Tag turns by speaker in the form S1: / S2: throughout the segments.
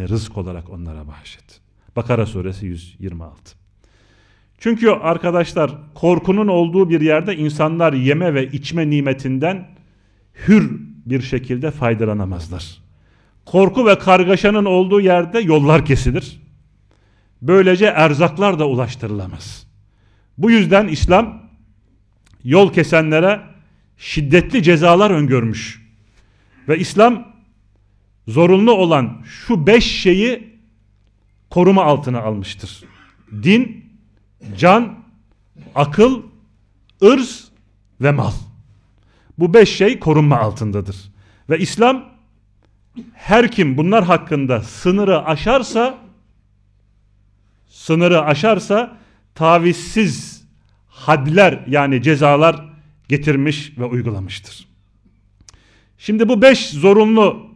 S1: rızk olarak onlara bahşet. Bakara suresi 126. Çünkü arkadaşlar korkunun olduğu bir yerde insanlar yeme ve içme nimetinden hür bir şekilde faydalanamazlar. Korku ve kargaşanın olduğu yerde yollar kesilir. Böylece erzaklar da ulaştırılamaz. Bu yüzden İslam yol kesenlere şiddetli cezalar öngörmüş. Ve İslam zorunlu olan şu beş şeyi koruma altına almıştır. Din, can, akıl, ırz ve mal. Bu beş şey korunma altındadır. Ve İslam her kim bunlar hakkında sınırı aşarsa sınırı aşarsa tavizsiz hadler yani cezalar getirmiş ve uygulamıştır. Şimdi bu beş zorunlu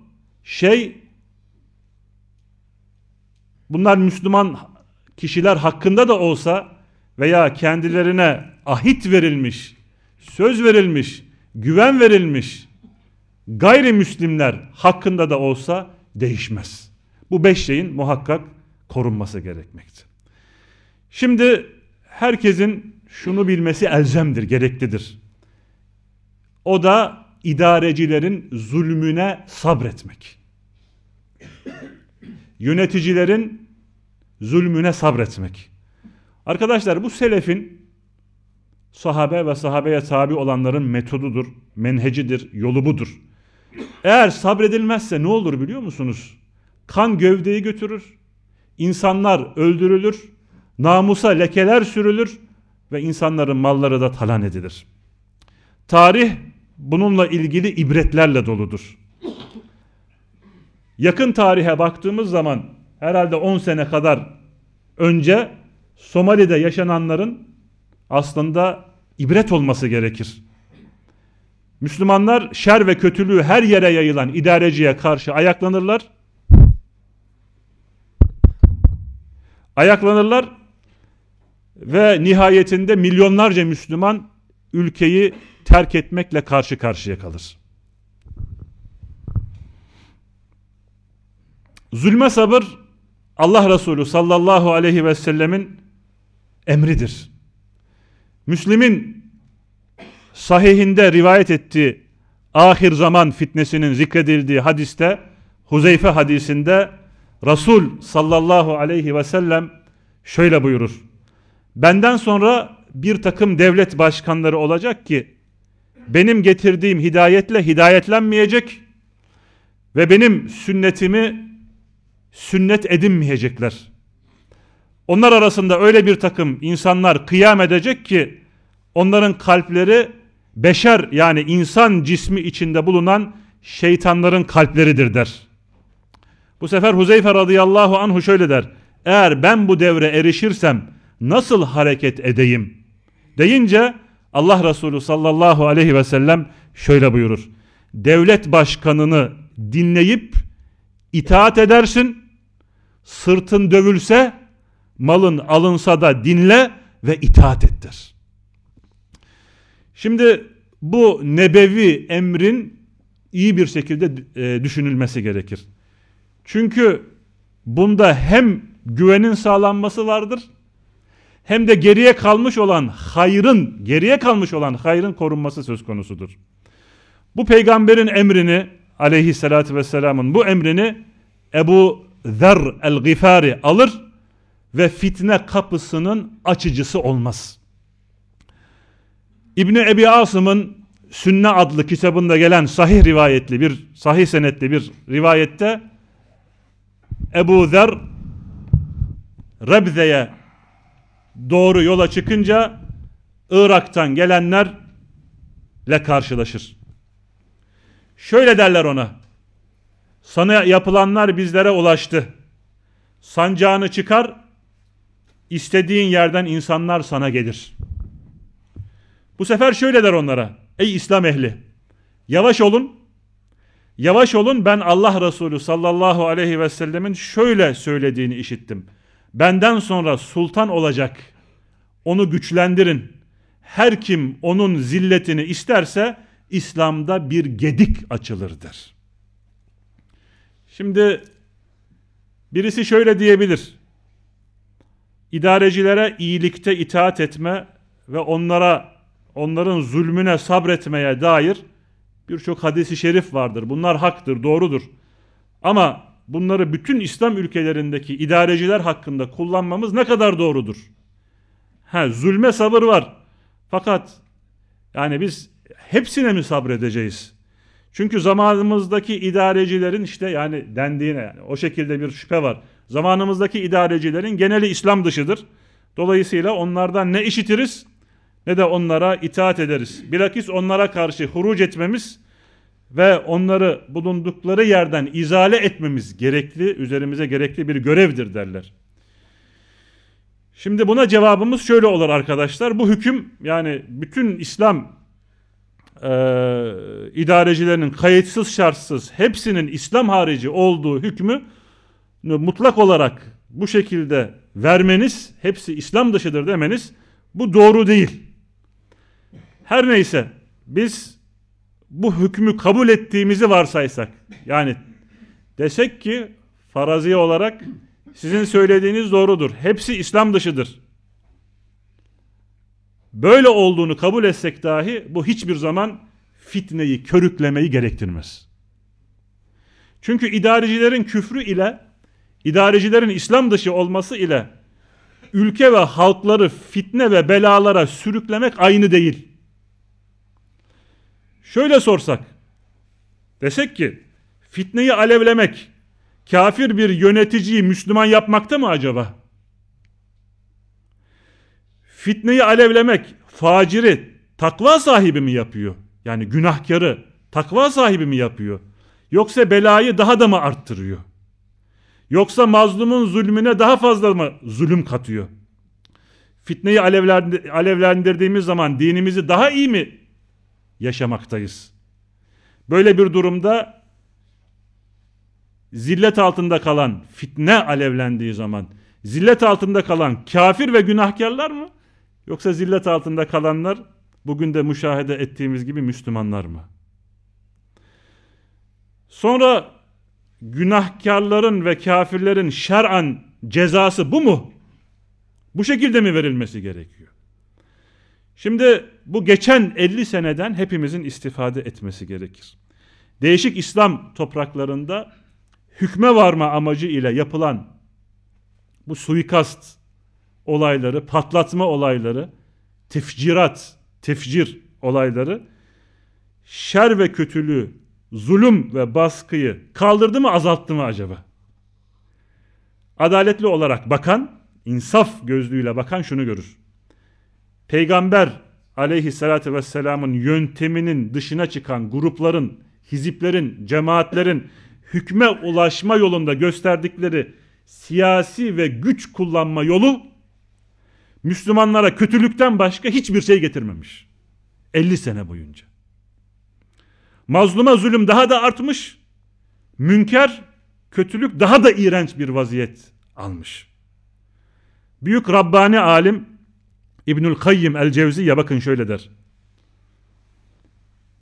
S1: şey bunlar Müslüman kişiler hakkında da olsa veya kendilerine ahit verilmiş, söz verilmiş, güven verilmiş gayrimüslimler hakkında da olsa değişmez. Bu beş şeyin muhakkak korunması gerekmekte. Şimdi herkesin şunu bilmesi elzemdir, gereklidir. O da idarecilerin zulmüne sabretmek. Yöneticilerin zulmüne sabretmek. Arkadaşlar bu selefin sahabe ve sahabeye tabi olanların metodudur, menhecidir, yolu budur. Eğer sabredilmezse ne olur biliyor musunuz? Kan gövdeyi götürür, insanlar öldürülür, namusa lekeler sürülür ve insanların malları da talan edilir. Tarih bununla ilgili ibretlerle doludur. Yakın tarihe baktığımız zaman herhalde 10 sene kadar önce Somali'de yaşananların aslında ibret olması gerekir. Müslümanlar şer ve kötülüğü her yere yayılan idareciye karşı ayaklanırlar. Ayaklanırlar ve nihayetinde milyonlarca Müslüman ülkeyi terk etmekle karşı karşıya kalır. Zulme sabır Allah Resulü sallallahu aleyhi ve sellemin emridir. Müslim'in sahihinde rivayet ettiği ahir zaman fitnesinin zikredildiği hadiste Huzeyfe hadisinde Resul sallallahu aleyhi ve sellem şöyle buyurur. Benden sonra bir takım devlet başkanları olacak ki benim getirdiğim hidayetle hidayetlenmeyecek ve benim sünnetimi sünnet edinmeyecekler. Onlar arasında öyle bir takım insanlar kıyam edecek ki onların kalpleri beşer yani insan cismi içinde bulunan şeytanların kalpleridir der. Bu sefer Huzeyfe radıyallahu anhu şöyle der. Eğer ben bu devre erişirsem nasıl hareket edeyim? Deyince Allah Resulü sallallahu aleyhi ve sellem şöyle buyurur. Devlet başkanını dinleyip itaat edersin. Sırtın dövülse, malın alınsa da dinle ve itaat ettir. Şimdi bu nebevi emrin iyi bir şekilde e, düşünülmesi gerekir. Çünkü bunda hem güvenin sağlanması vardır hem de geriye kalmış olan hayrın, geriye kalmış olan hayrın korunması söz konusudur. Bu peygamberin emrini aleyhissalatü vesselamın bu emrini Ebu Zer el-Gifari alır ve fitne kapısının açıcısı olmaz. İbni Ebi Asım'ın Sünne adlı kitabında gelen sahih rivayetli bir sahih senetli bir rivayette Ebu Zer Rebze'ye doğru yola çıkınca Irak'tan gelenlerle karşılaşır. Şöyle derler ona. Sana yapılanlar bizlere ulaştı. Sancağını çıkar, istediğin yerden insanlar sana gelir. Bu sefer şöyle der onlara. Ey İslam ehli, yavaş olun. Yavaş olun ben Allah Resulü sallallahu aleyhi ve sellemin şöyle söylediğini işittim. Benden sonra sultan olacak. Onu güçlendirin. Her kim onun zilletini isterse İslam'da bir gedik açılırdır. Şimdi Birisi şöyle diyebilir. İdarecilere iyilikte itaat etme ve onlara onların zulmüne sabretmeye dair birçok hadisi şerif vardır. Bunlar haktır, doğrudur. Ama bunları bütün İslam ülkelerindeki idareciler hakkında kullanmamız ne kadar doğrudur? Ha, zulme sabır var. Fakat yani biz hepsine mi sabredeceğiz? Çünkü zamanımızdaki idarecilerin işte yani dendiğine yani o şekilde bir şüphe var. Zamanımızdaki idarecilerin geneli İslam dışıdır. Dolayısıyla onlardan ne işitiriz ne de onlara itaat ederiz. Bilakis onlara karşı huruc etmemiz ve onları bulundukları yerden izale etmemiz gerekli, üzerimize gerekli bir görevdir derler. Şimdi buna cevabımız şöyle olur arkadaşlar. Bu hüküm yani bütün İslam e, idarecilerinin kayıtsız şartsız hepsinin İslam harici olduğu hükmü mutlak olarak bu şekilde vermeniz, hepsi İslam dışıdır demeniz bu doğru değil. Her neyse biz bu hükmü kabul ettiğimizi varsaysak yani desek ki farazi olarak sizin söylediğiniz doğrudur. Hepsi İslam dışıdır. Böyle olduğunu kabul etsek dahi bu hiçbir zaman fitneyi, körüklemeyi gerektirmez. Çünkü idarecilerin küfrü ile idarecilerin İslam dışı olması ile ülke ve halkları fitne ve belalara sürüklemek aynı değil. Şöyle sorsak, desek ki fitneyi alevlemek kafir bir yöneticiyi Müslüman yapmakta mı acaba? Fitneyi alevlemek faciri takva sahibi mi yapıyor? Yani günahkarı takva sahibi mi yapıyor? Yoksa belayı daha da mı arttırıyor? Yoksa mazlumun zulmüne daha fazla mı zulüm katıyor? Fitneyi alevlendirdiğimiz zaman dinimizi daha iyi mi yaşamaktayız? Böyle bir durumda zillet altında kalan, fitne alevlendiği zaman zillet altında kalan kafir ve günahkarlar mı? Yoksa zillet altında kalanlar bugün de müşahede ettiğimiz gibi Müslümanlar mı? Sonra günahkarların ve kafirlerin şer'an cezası bu mu? Bu şekilde mi verilmesi gerekiyor? Şimdi bu geçen 50 seneden hepimizin istifade etmesi gerekir. Değişik İslam topraklarında hükme varma amacı ile yapılan bu suikast olayları, patlatma olayları, tefcirat, tefcir olayları şer ve kötülüğü, zulüm ve baskıyı kaldırdı mı azalttı mı acaba? Adaletli olarak bakan, insaf gözlüğüyle bakan şunu görür. Peygamber aleyhissalatü vesselamın yönteminin dışına çıkan grupların, hiziplerin, cemaatlerin hükme ulaşma yolunda gösterdikleri siyasi ve güç kullanma yolu Müslümanlara kötülükten başka hiçbir şey getirmemiş. 50 sene boyunca. Mazluma zulüm daha da artmış. Münker, kötülük daha da iğrenç bir vaziyet almış. Büyük Rabbani alim İbnül Kayyim el-Cevziye bakın şöyle der.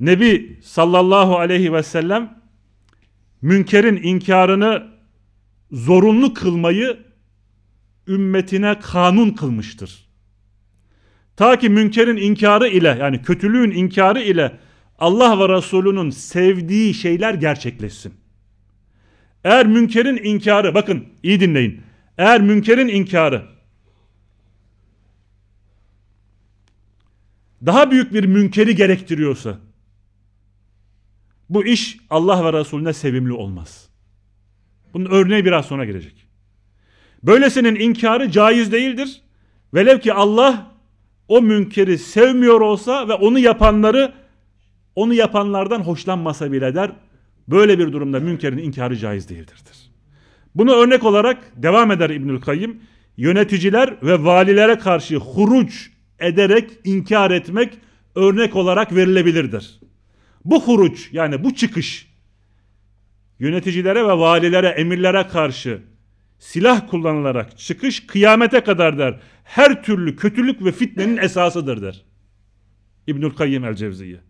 S1: Nebi sallallahu aleyhi ve sellem münkerin inkarını zorunlu kılmayı ümmetine kanun kılmıştır. Ta ki münkerin inkarı ile yani kötülüğün inkarı ile Allah ve Resulünün sevdiği şeyler gerçekleşsin. Eğer münkerin inkarı bakın iyi dinleyin. Eğer münkerin inkarı daha büyük bir münkeri gerektiriyorsa bu iş Allah ve Resulüne sevimli olmaz. Bunun örneği biraz sonra gelecek. Böylesinin inkarı caiz değildir. Velev ki Allah o münkeri sevmiyor olsa ve onu yapanları onu yapanlardan hoşlanmasa bile der. Böyle bir durumda münkerin inkarı caiz değildir. Bunu örnek olarak devam eder İbnül Kayyim. Yöneticiler ve valilere karşı huruc ederek inkar etmek örnek olarak verilebilirdir. Bu huruc yani bu çıkış yöneticilere ve valilere, emirlere karşı silah kullanılarak çıkış kıyamete kadar der. Her türlü kötülük ve fitnenin esasıdır der. İbnül Kayyim el-Cevziye.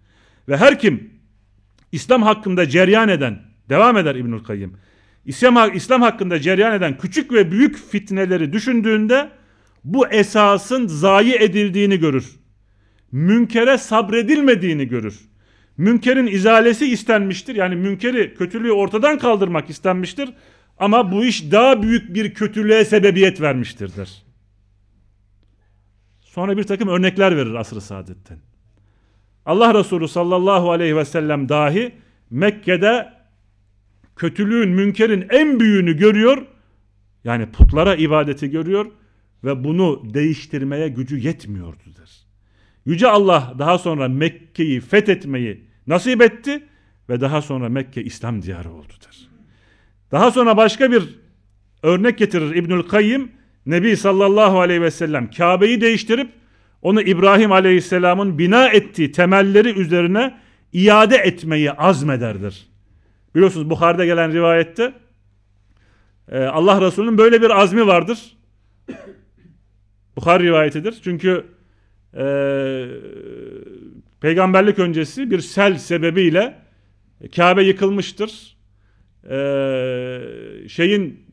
S1: Ve her kim İslam hakkında ceryan eden, devam eder İbnül Kayyim. İslam, İslam hakkında cereyan eden küçük ve büyük fitneleri düşündüğünde bu esasın zayi edildiğini görür. Münkere sabredilmediğini görür. Münkerin izalesi istenmiştir. Yani münkeri, kötülüğü ortadan kaldırmak istenmiştir. Ama bu iş daha büyük bir kötülüğe sebebiyet vermiştir der. Sonra bir takım örnekler verir asr-ı saadetten. Allah Resulü sallallahu aleyhi ve sellem dahi Mekke'de kötülüğün, münkerin en büyüğünü görüyor. Yani putlara ibadeti görüyor ve bunu değiştirmeye gücü yetmiyordu der. Yüce Allah daha sonra Mekke'yi fethetmeyi nasip etti ve daha sonra Mekke İslam diyarı oldu der. Daha sonra başka bir örnek getirir İbnül Kayyim. Nebi sallallahu aleyhi ve sellem Kabe'yi değiştirip onu İbrahim aleyhisselamın bina ettiği temelleri üzerine iade etmeyi azmederdir. Biliyorsunuz Bukhari'de gelen rivayette e, Allah Resulü'nün böyle bir azmi vardır. Bukhari rivayetidir. Çünkü e, peygamberlik öncesi bir sel sebebiyle Kabe yıkılmıştır. E, şeyin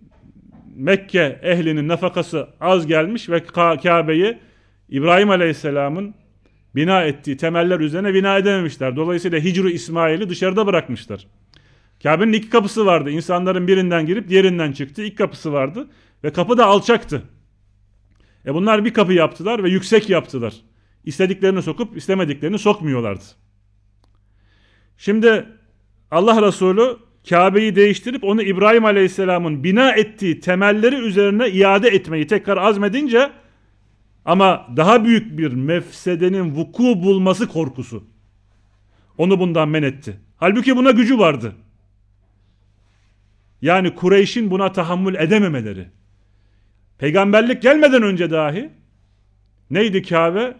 S1: Mekke ehlinin nafakası az gelmiş ve Kabe'yi İbrahim Aleyhisselam'ın bina ettiği temeller üzerine bina edememişler. Dolayısıyla Hicru İsmail'i dışarıda bırakmışlar. Kabe'nin iki kapısı vardı. İnsanların birinden girip diğerinden çıktı. İlk kapısı vardı ve kapı da alçaktı. E bunlar bir kapı yaptılar ve yüksek yaptılar. İstediklerini sokup istemediklerini sokmuyorlardı. Şimdi Allah Resulü Kabe'yi değiştirip onu İbrahim Aleyhisselam'ın bina ettiği temelleri üzerine iade etmeyi tekrar azmedince ama daha büyük bir mefsedenin vuku bulması korkusu onu bundan men etti. Halbuki buna gücü vardı. Yani Kureyş'in buna tahammül edememeleri. Peygamberlik gelmeden önce dahi neydi Kabe?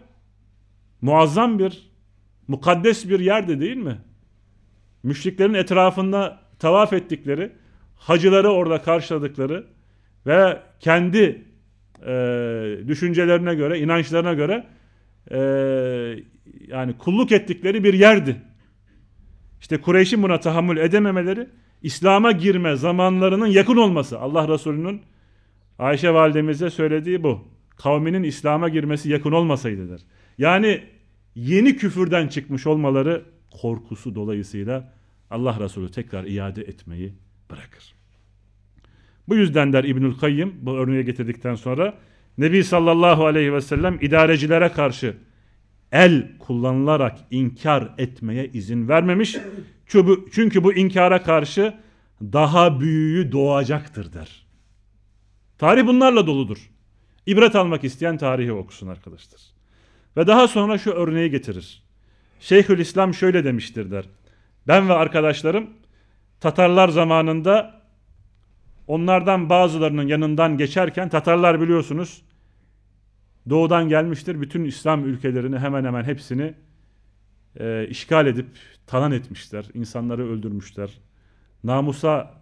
S1: Muazzam bir, mukaddes bir yerdi değil mi? Müşriklerin etrafında tavaf ettikleri, hacıları orada karşıladıkları ve kendi e, düşüncelerine göre, inançlarına göre e, yani kulluk ettikleri bir yerdi. İşte Kureyş'in buna tahammül edememeleri, İslam'a girme zamanlarının yakın olması. Allah Resulü'nün Ayşe validemize söylediği bu. Kavminin İslam'a girmesi yakın olmasaydı der. Yani yeni küfürden çıkmış olmaları korkusu dolayısıyla Allah Resulü tekrar iade etmeyi bırakır. Bu yüzden der İbnül Kayyım bu örneği getirdikten sonra Nebi sallallahu aleyhi ve sellem idarecilere karşı el kullanılarak inkar etmeye izin vermemiş. Çünkü bu inkara karşı daha büyüğü doğacaktır der. Tarih bunlarla doludur. İbret almak isteyen tarihi okusun arkadaşlar. Ve daha sonra şu örneği getirir. Şeyhül İslam şöyle demiştir der. Ben ve arkadaşlarım Tatarlar zamanında onlardan bazılarının yanından geçerken Tatarlar biliyorsunuz doğudan gelmiştir. Bütün İslam ülkelerini hemen hemen hepsini e, işgal edip talan etmişler. İnsanları öldürmüşler. Namusa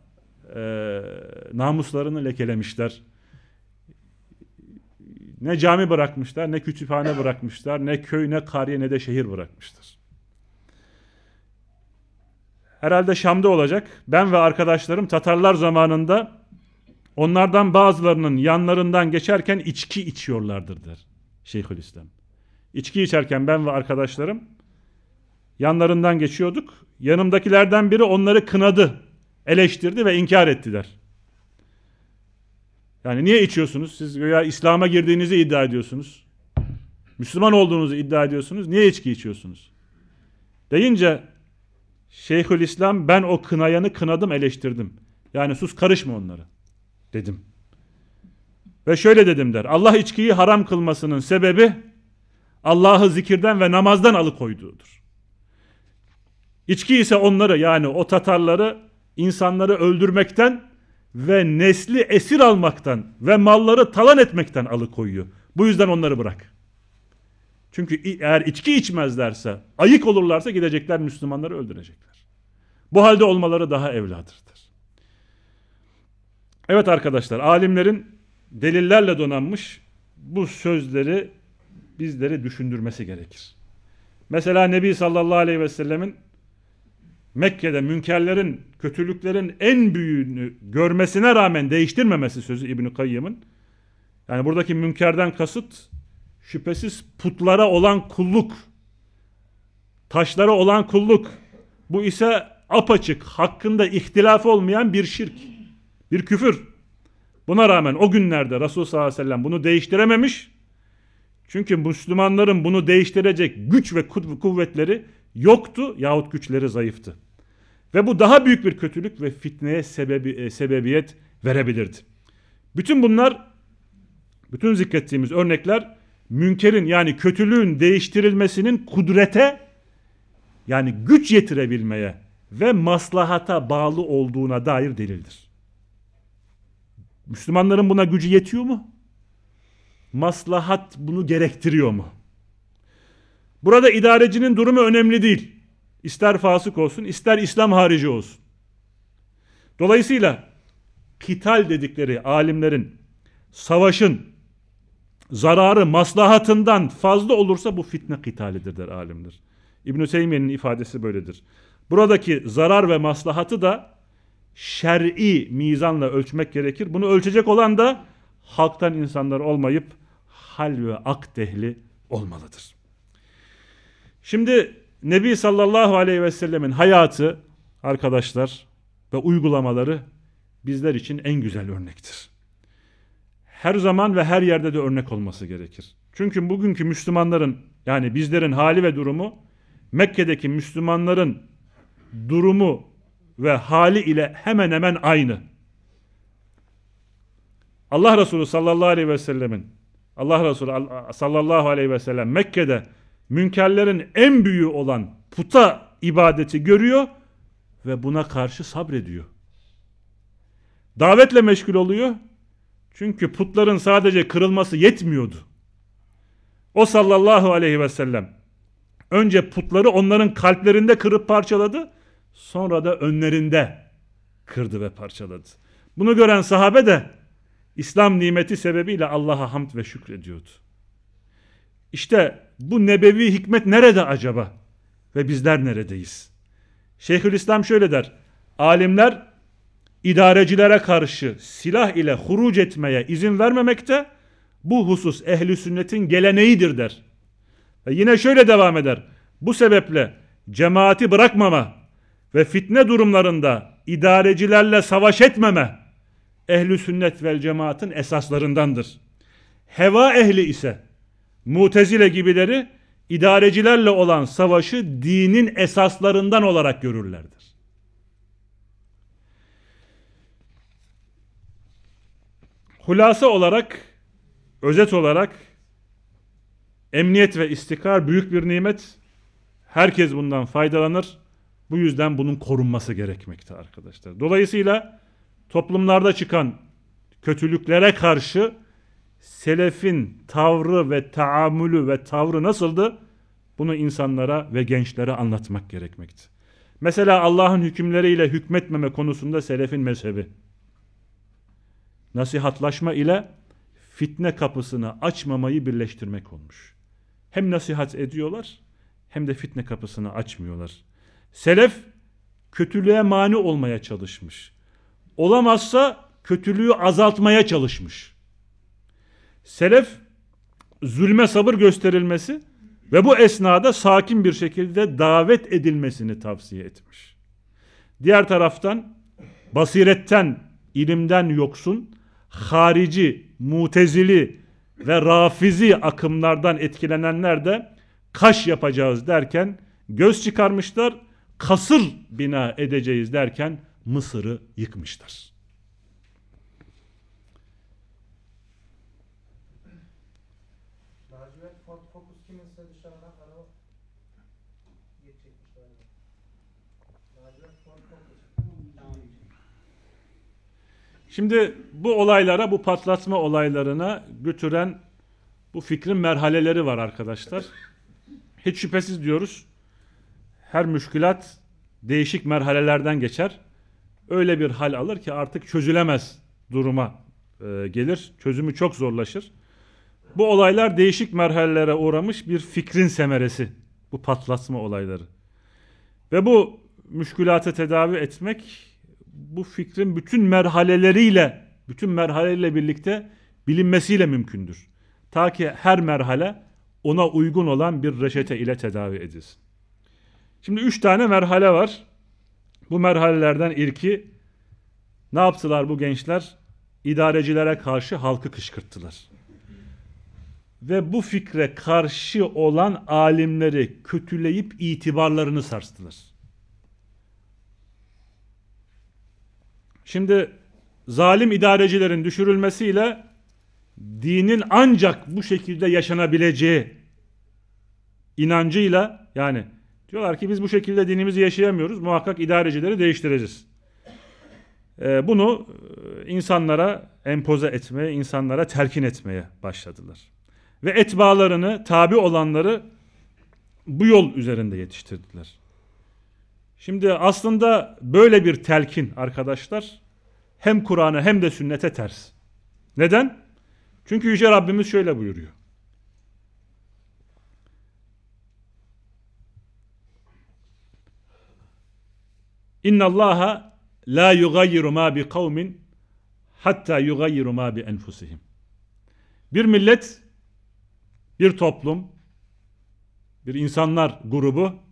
S1: e, namuslarını lekelemişler. Ne cami bırakmışlar, ne kütüphane bırakmışlar, ne köy, ne kariye, ne de şehir bırakmışlar. Herhalde Şam'da olacak. Ben ve arkadaşlarım Tatarlar zamanında onlardan bazılarının yanlarından geçerken içki içiyorlardır der Şeyhülislam. İçki içerken ben ve arkadaşlarım yanlarından geçiyorduk. Yanımdakilerden biri onları kınadı, eleştirdi ve inkar ettiler. Yani niye içiyorsunuz? Siz ya İslam'a girdiğinizi iddia ediyorsunuz. Müslüman olduğunuzu iddia ediyorsunuz. Niye içki içiyorsunuz? Deyince Şeyhülislam ben o kınayanı kınadım eleştirdim. Yani sus karışma onlara dedim. Ve şöyle dedim der. Allah içkiyi haram kılmasının sebebi Allah'ı zikirden ve namazdan alıkoyduğudur. İçki ise onları yani o Tatarları insanları öldürmekten ve nesli esir almaktan ve malları talan etmekten alıkoyuyor. Bu yüzden onları bırak. Çünkü eğer içki içmezlerse, ayık olurlarsa gidecekler Müslümanları öldürecekler. Bu halde olmaları daha evladırdır. Evet arkadaşlar, alimlerin delillerle donanmış bu sözleri bizleri düşündürmesi gerekir. Mesela Nebi sallallahu aleyhi ve sellemin Mekke'de münkerlerin, kötülüklerin en büyüğünü görmesine rağmen değiştirmemesi sözü İbn-i Kayyım'ın. Yani buradaki münkerden kasıt şüphesiz putlara olan kulluk, taşlara olan kulluk. Bu ise apaçık, hakkında ihtilaf olmayan bir şirk, bir küfür. Buna rağmen o günlerde Resulullah sallallahu aleyhi ve sellem bunu değiştirememiş. Çünkü Müslümanların bunu değiştirecek güç ve kuvvetleri yoktu yahut güçleri zayıftı. Ve bu daha büyük bir kötülük ve fitneye sebebi, e, sebebiyet verebilirdi. Bütün bunlar, bütün zikrettiğimiz örnekler münkerin yani kötülüğün değiştirilmesinin kudrete yani güç yetirebilmeye ve maslahata bağlı olduğuna dair delildir. Müslümanların buna gücü yetiyor mu? Maslahat bunu gerektiriyor mu? Burada idarecinin durumu önemli değil. İster fasık olsun, ister İslam harici olsun. Dolayısıyla kital dedikleri alimlerin savaşın zararı maslahatından fazla olursa bu fitne kitalidir der alimler. İbn-i Teymiye'nin ifadesi böyledir. Buradaki zarar ve maslahatı da şer'i mizanla ölçmek gerekir. Bunu ölçecek olan da halktan insanlar olmayıp hal ve ak dehli olmalıdır. Şimdi Nebi sallallahu aleyhi ve sellemin hayatı arkadaşlar ve uygulamaları bizler için en güzel örnektir. Her zaman ve her yerde de örnek olması gerekir. Çünkü bugünkü Müslümanların yani bizlerin hali ve durumu Mekke'deki Müslümanların durumu ve hali ile hemen hemen aynı. Allah Resulü sallallahu aleyhi ve sellemin Allah Resulü sallallahu aleyhi ve sellem Mekke'de münkerlerin en büyüğü olan puta ibadeti görüyor ve buna karşı sabrediyor. Davetle meşgul oluyor. Çünkü putların sadece kırılması yetmiyordu. O sallallahu aleyhi ve sellem önce putları onların kalplerinde kırıp parçaladı. Sonra da önlerinde kırdı ve parçaladı. Bunu gören sahabe de İslam nimeti sebebiyle Allah'a hamd ve şükrediyordu. İşte bu nebevi hikmet nerede acaba? Ve bizler neredeyiz? Şeyhülislam şöyle der. Alimler idarecilere karşı silah ile huruc etmeye izin vermemekte bu husus ehli sünnetin geleneğidir der. Ve yine şöyle devam eder. Bu sebeple cemaati bırakmama ve fitne durumlarında idarecilerle savaş etmeme ehli sünnet vel cemaatin esaslarındandır. Heva ehli ise mutezile gibileri idarecilerle olan savaşı dinin esaslarından olarak görürlerdir. Hulasa olarak, özet olarak emniyet ve istikrar büyük bir nimet. Herkes bundan faydalanır. Bu yüzden bunun korunması gerekmekte arkadaşlar. Dolayısıyla toplumlarda çıkan kötülüklere karşı selefin tavrı ve taamülü ve tavrı nasıldı? Bunu insanlara ve gençlere anlatmak gerekmekte. Mesela Allah'ın hükümleriyle hükmetmeme konusunda selefin mezhebi. Nasihatlaşma ile fitne kapısını açmamayı birleştirmek olmuş. Hem nasihat ediyorlar hem de fitne kapısını açmıyorlar. Selef kötülüğe mani olmaya çalışmış. Olamazsa kötülüğü azaltmaya çalışmış. Selef zulme sabır gösterilmesi ve bu esnada sakin bir şekilde davet edilmesini tavsiye etmiş. Diğer taraftan basiretten, ilimden yoksun, harici, mutezili ve rafizi akımlardan etkilenenler de kaş yapacağız derken göz çıkarmışlar, kasır bina edeceğiz derken Mısır'ı yıkmışlar. Şimdi bu olaylara, bu patlatma olaylarına götüren bu fikrin merhaleleri var arkadaşlar. Hiç şüphesiz diyoruz. Her müşkülat değişik merhalelerden geçer. Öyle bir hal alır ki artık çözülemez duruma e, gelir. Çözümü çok zorlaşır. Bu olaylar değişik merhalelere uğramış bir fikrin semeresi. Bu patlatma olayları. Ve bu müşkülatı tedavi etmek bu fikrin bütün merhaleleriyle, bütün merhaleleriyle birlikte bilinmesiyle mümkündür. Ta ki her merhale ona uygun olan bir reçete ile tedavi edilsin. Şimdi üç tane merhale var. Bu merhalelerden ilki ne yaptılar bu gençler? İdarecilere karşı halkı kışkırttılar. Ve bu fikre karşı olan alimleri kötüleyip itibarlarını sarstılar. Şimdi zalim idarecilerin düşürülmesiyle dinin ancak bu şekilde yaşanabileceği inancıyla yani diyorlar ki biz bu şekilde dinimizi yaşayamıyoruz muhakkak idarecileri değiştireceğiz. Ee, bunu e, insanlara empoze etmeye, insanlara telkin etmeye başladılar. Ve etbalarını, tabi olanları bu yol üzerinde yetiştirdiler. Şimdi aslında böyle bir telkin arkadaşlar hem Kur'an'a hem de sünnete ters. Neden? Çünkü Yüce Rabbimiz şöyle buyuruyor. İnna Allaha la yugayyiru ma bi kavmin hatta yugayyiru ma bi enfusihim. Bir millet, bir toplum, bir insanlar grubu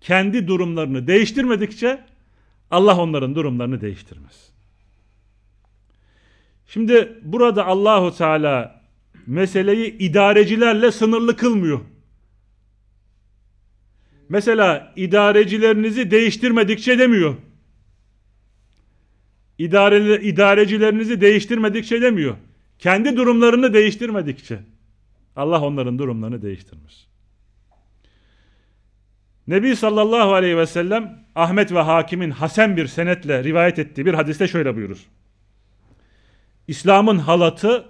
S1: kendi durumlarını değiştirmedikçe Allah onların durumlarını değiştirmez. Şimdi burada Allahu Teala meseleyi idarecilerle sınırlı kılmıyor. Mesela idarecilerinizi değiştirmedikçe demiyor. İdare, idarecilerinizi değiştirmedikçe demiyor. Kendi durumlarını değiştirmedikçe. Allah onların durumlarını değiştirmiş. Nebi sallallahu aleyhi ve sellem Ahmet ve Hakim'in hasen bir senetle rivayet ettiği bir hadiste şöyle buyurur. İslam'ın halatı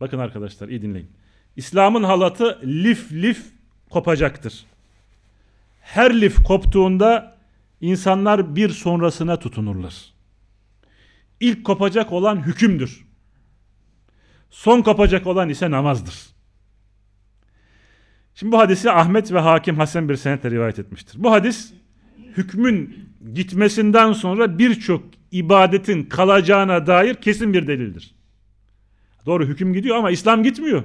S1: bakın arkadaşlar iyi dinleyin. İslam'ın halatı lif lif kopacaktır. Her lif koptuğunda insanlar bir sonrasına tutunurlar. İlk kopacak olan hükümdür. Son kopacak olan ise namazdır. Şimdi bu hadisi Ahmet ve Hakim Hasan bir senetle rivayet etmiştir. Bu hadis hükmün gitmesinden sonra birçok ibadetin kalacağına dair kesin bir delildir. Doğru hüküm gidiyor ama İslam gitmiyor.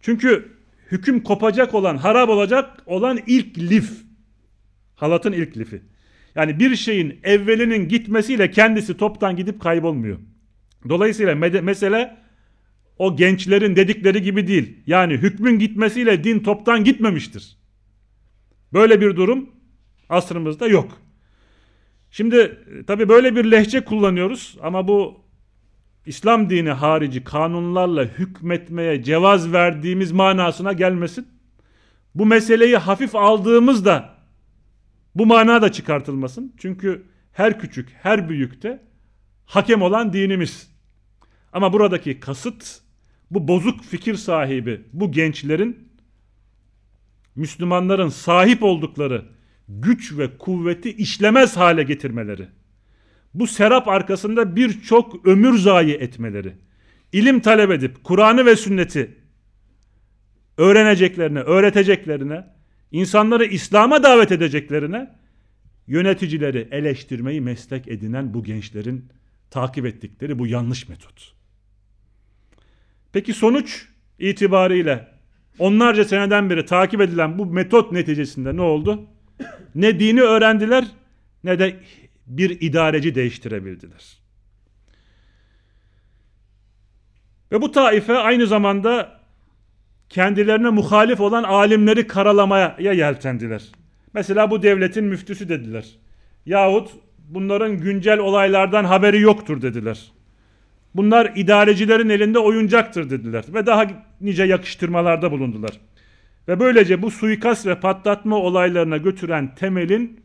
S1: Çünkü hüküm kopacak olan, harap olacak olan ilk lif. Halatın ilk lifi. Yani bir şeyin evvelinin gitmesiyle kendisi toptan gidip kaybolmuyor. Dolayısıyla mesele o gençlerin dedikleri gibi değil. Yani hükmün gitmesiyle din toptan gitmemiştir. Böyle bir durum asrımızda yok. Şimdi tabi böyle bir lehçe kullanıyoruz ama bu İslam dini harici kanunlarla hükmetmeye cevaz verdiğimiz manasına gelmesin. Bu meseleyi hafif aldığımızda bu mana da çıkartılmasın. Çünkü her küçük, her büyükte hakem olan dinimiz. Ama buradaki kasıt bu bozuk fikir sahibi bu gençlerin Müslümanların sahip oldukları güç ve kuvveti işlemez hale getirmeleri. Bu serap arkasında birçok ömür zayi etmeleri. İlim talep edip Kur'an'ı ve sünneti öğreneceklerine, öğreteceklerine, insanları İslam'a davet edeceklerine yöneticileri eleştirmeyi meslek edinen bu gençlerin takip ettikleri bu yanlış metot. Peki sonuç itibariyle onlarca seneden beri takip edilen bu metot neticesinde ne oldu? Ne dini öğrendiler ne de bir idareci değiştirebildiler. Ve bu taife aynı zamanda kendilerine muhalif olan alimleri karalamaya yeltendiler. Mesela bu devletin müftüsü dediler. Yahut bunların güncel olaylardan haberi yoktur dediler. Bunlar idarecilerin elinde oyuncaktır dediler. Ve daha nice yakıştırmalarda bulundular. Ve böylece bu suikast ve patlatma olaylarına götüren temelin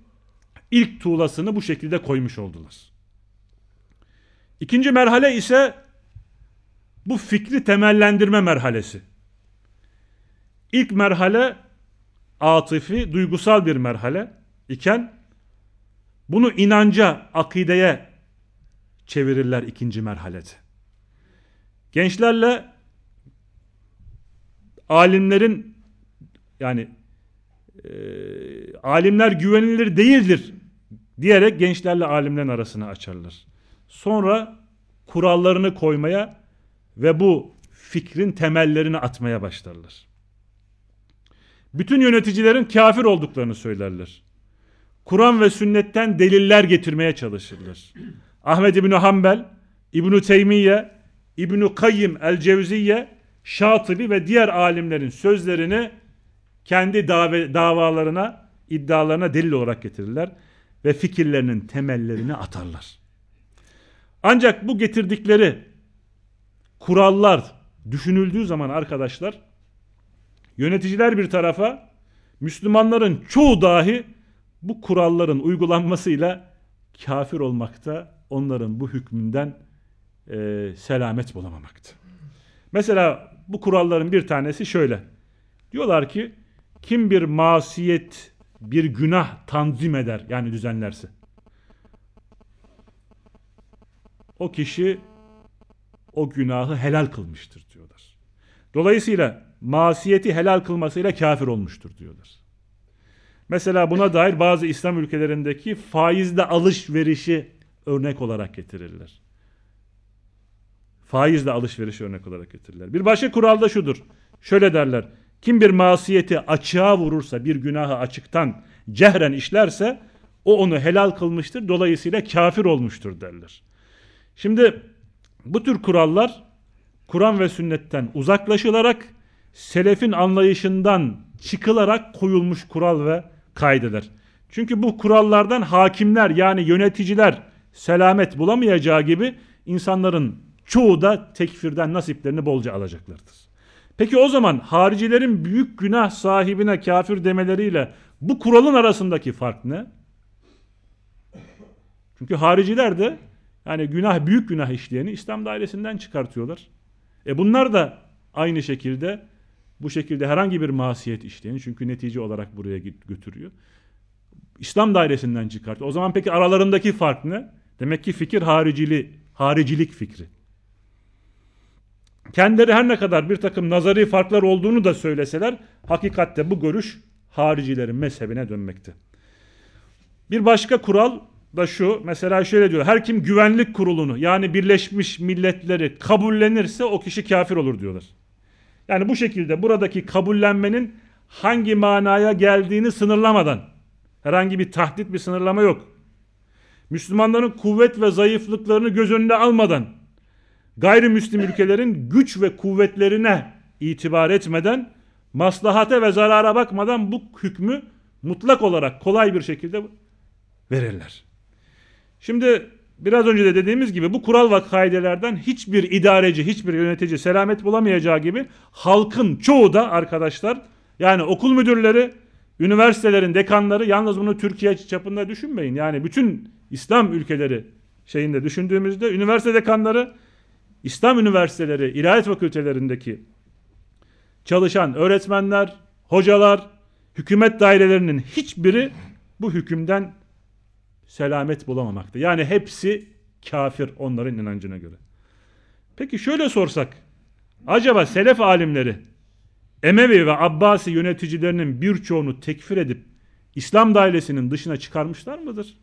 S1: ilk tuğlasını bu şekilde koymuş oldular. İkinci merhale ise bu fikri temellendirme merhalesi. İlk merhale atifi, duygusal bir merhale iken bunu inanca, akideye çevirirler ikinci merhalede. Gençlerle alimlerin yani e, alimler güvenilir değildir diyerek gençlerle alimlerin arasını açarlar. Sonra kurallarını koymaya ve bu fikrin temellerini atmaya başlarlar. Bütün yöneticilerin kafir olduklarını söylerler. Kur'an ve sünnetten deliller getirmeye çalışırlar. Ahmed İbni Hanbel, İbni Teymiye, İbni Kayyim el-Cevziye, Şatıbi ve diğer alimlerin sözlerini kendi dava, davalarına, iddialarına delil olarak getirirler ve fikirlerinin temellerini atarlar. Ancak bu getirdikleri kurallar düşünüldüğü zaman arkadaşlar yöneticiler bir tarafa Müslümanların çoğu dahi bu kuralların uygulanmasıyla kafir olmakta onların bu hükmünden e, selamet bulamamakta. Mesela bu kuralların bir tanesi şöyle. Diyorlar ki kim bir masiyet, bir günah tanzim eder yani düzenlerse. O kişi o günahı helal kılmıştır diyorlar. Dolayısıyla masiyeti helal kılmasıyla kafir olmuştur diyorlar. Mesela buna dair bazı İslam ülkelerindeki faizle alışverişi örnek olarak getirirler. Faizle alışveriş örnek olarak getirirler. Bir başka kural da şudur. Şöyle derler. Kim bir masiyeti açığa vurursa, bir günahı açıktan cehren işlerse o onu helal kılmıştır. Dolayısıyla kafir olmuştur derler. Şimdi bu tür kurallar Kur'an ve sünnetten uzaklaşılarak selefin anlayışından çıkılarak koyulmuş kural ve kaydeler. Çünkü bu kurallardan hakimler yani yöneticiler selamet bulamayacağı gibi insanların çoğu da tekfirden nasiplerini bolca alacaklardır. Peki o zaman haricilerin büyük günah sahibine kafir demeleriyle bu kuralın arasındaki fark ne? Çünkü hariciler de yani günah büyük günah işleyeni İslam dairesinden çıkartıyorlar. E bunlar da aynı şekilde bu şekilde herhangi bir masiyet işleyeni çünkü netice olarak buraya götürüyor. İslam dairesinden çıkartıyor. O zaman peki aralarındaki fark ne? Demek ki fikir haricili, haricilik fikri. Kendileri her ne kadar bir takım nazari farklar olduğunu da söyleseler hakikatte bu görüş haricilerin mezhebine dönmekte. Bir başka kural da şu mesela şöyle diyor her kim güvenlik kurulunu yani Birleşmiş Milletleri kabullenirse o kişi kafir olur diyorlar. Yani bu şekilde buradaki kabullenmenin hangi manaya geldiğini sınırlamadan herhangi bir tahdit bir sınırlama yok. Müslümanların kuvvet ve zayıflıklarını göz önünde almadan gayrimüslim ülkelerin güç ve kuvvetlerine itibar etmeden maslahate ve zarara bakmadan bu hükmü mutlak olarak kolay bir şekilde verirler. Şimdi biraz önce de dediğimiz gibi bu kural ve kaidelerden hiçbir idareci, hiçbir yönetici selamet bulamayacağı gibi halkın çoğu da arkadaşlar yani okul müdürleri, üniversitelerin dekanları yalnız bunu Türkiye çapında düşünmeyin. Yani bütün İslam ülkeleri şeyinde düşündüğümüzde üniversite dekanları, İslam üniversiteleri, ilahiyat fakültelerindeki çalışan öğretmenler, hocalar, hükümet dairelerinin hiçbiri bu hükümden selamet bulamamakta. Yani hepsi kafir onların inancına göre. Peki şöyle sorsak. Acaba selef alimleri Emevi ve Abbasi yöneticilerinin birçoğunu tekfir edip İslam dairesinin dışına çıkarmışlar mıdır?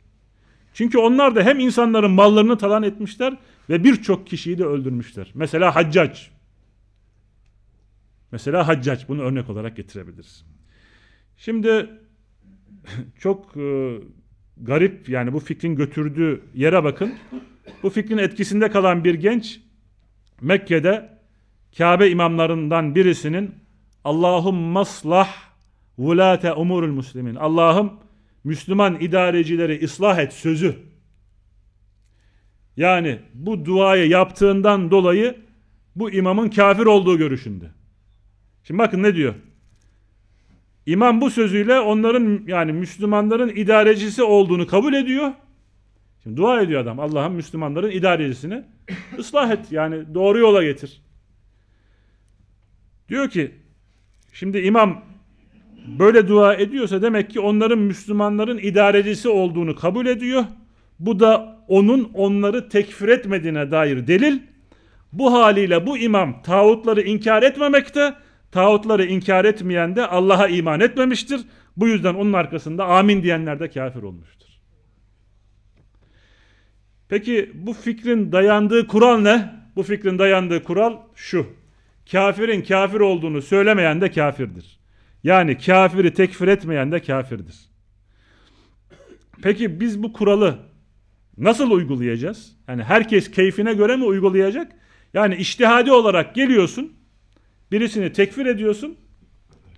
S1: Çünkü onlar da hem insanların mallarını talan etmişler ve birçok kişiyi de öldürmüşler. Mesela Haccac. Mesela Haccac bunu örnek olarak getirebiliriz. Şimdi çok e, garip yani bu fikrin götürdüğü yere bakın. Bu fikrin etkisinde kalan bir genç Mekke'de Kabe imamlarından birisinin Allahum maslah vulate umurul muslimin. Allah'ım Müslüman idarecileri ıslah et sözü. Yani bu duayı yaptığından dolayı bu imamın kafir olduğu görüşünde. Şimdi bakın ne diyor? İmam bu sözüyle onların yani Müslümanların idarecisi olduğunu kabul ediyor. Şimdi dua ediyor adam. Allah'ım Müslümanların idarecisini ıslah et. Yani doğru yola getir. Diyor ki şimdi imam böyle dua ediyorsa demek ki onların Müslümanların idarecisi olduğunu kabul ediyor. Bu da onun onları tekfir etmediğine dair delil. Bu haliyle bu imam tağutları inkar etmemekte Tağutları inkar etmeyen de Allah'a iman etmemiştir. Bu yüzden onun arkasında amin diyenler de kafir olmuştur. Peki bu fikrin dayandığı kural ne? Bu fikrin dayandığı kural şu. Kafirin kafir olduğunu söylemeyen de kafirdir. Yani kafiri tekfir etmeyen de kafirdir. Peki biz bu kuralı nasıl uygulayacağız? Yani herkes keyfine göre mi uygulayacak? Yani iştihadi olarak geliyorsun, birisini tekfir ediyorsun,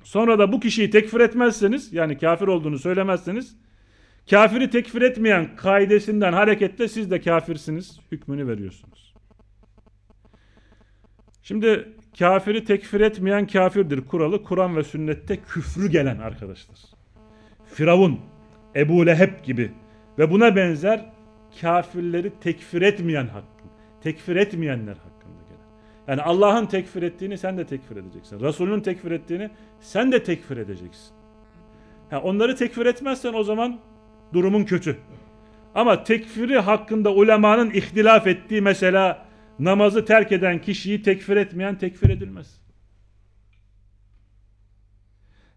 S1: sonra da bu kişiyi tekfir etmezseniz, yani kafir olduğunu söylemezseniz, kafiri tekfir etmeyen kaidesinden hareketle siz de kafirsiniz hükmünü veriyorsunuz. Şimdi kafiri tekfir etmeyen kafirdir kuralı Kur'an ve sünnette küfrü gelen arkadaşlar. Firavun, Ebu Leheb gibi ve buna benzer kafirleri tekfir etmeyen hakkın, tekfir etmeyenler hakkında gelen. Yani Allah'ın tekfir ettiğini sen de tekfir edeceksin. Resulünün tekfir ettiğini sen de tekfir edeceksin. Ha, onları tekfir etmezsen o zaman durumun kötü. Ama tekfiri hakkında ulemanın ihtilaf ettiği mesela namazı terk eden kişiyi tekfir etmeyen tekfir edilmez.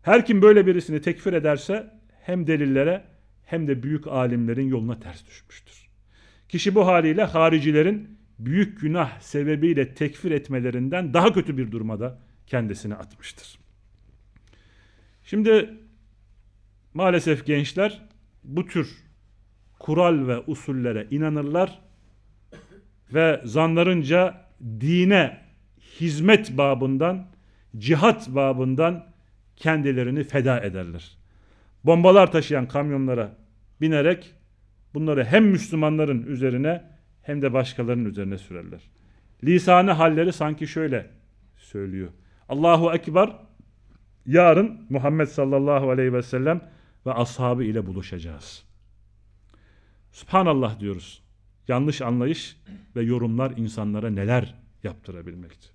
S1: Her kim böyle birisini tekfir ederse hem delillere hem de büyük alimlerin yoluna ters düşmüştür. Kişi bu haliyle haricilerin büyük günah sebebiyle tekfir etmelerinden daha kötü bir durumda kendisini atmıştır. Şimdi maalesef gençler bu tür kural ve usullere inanırlar ve zanlarınca dine hizmet babından, cihat babından kendilerini feda ederler. Bombalar taşıyan kamyonlara binerek bunları hem Müslümanların üzerine hem de başkalarının üzerine sürerler. Lisanı halleri sanki şöyle söylüyor. Allahu Ekber yarın Muhammed sallallahu aleyhi ve sellem ve ashabı ile buluşacağız. Subhanallah diyoruz. Yanlış anlayış ve yorumlar insanlara neler yaptırabilmekti.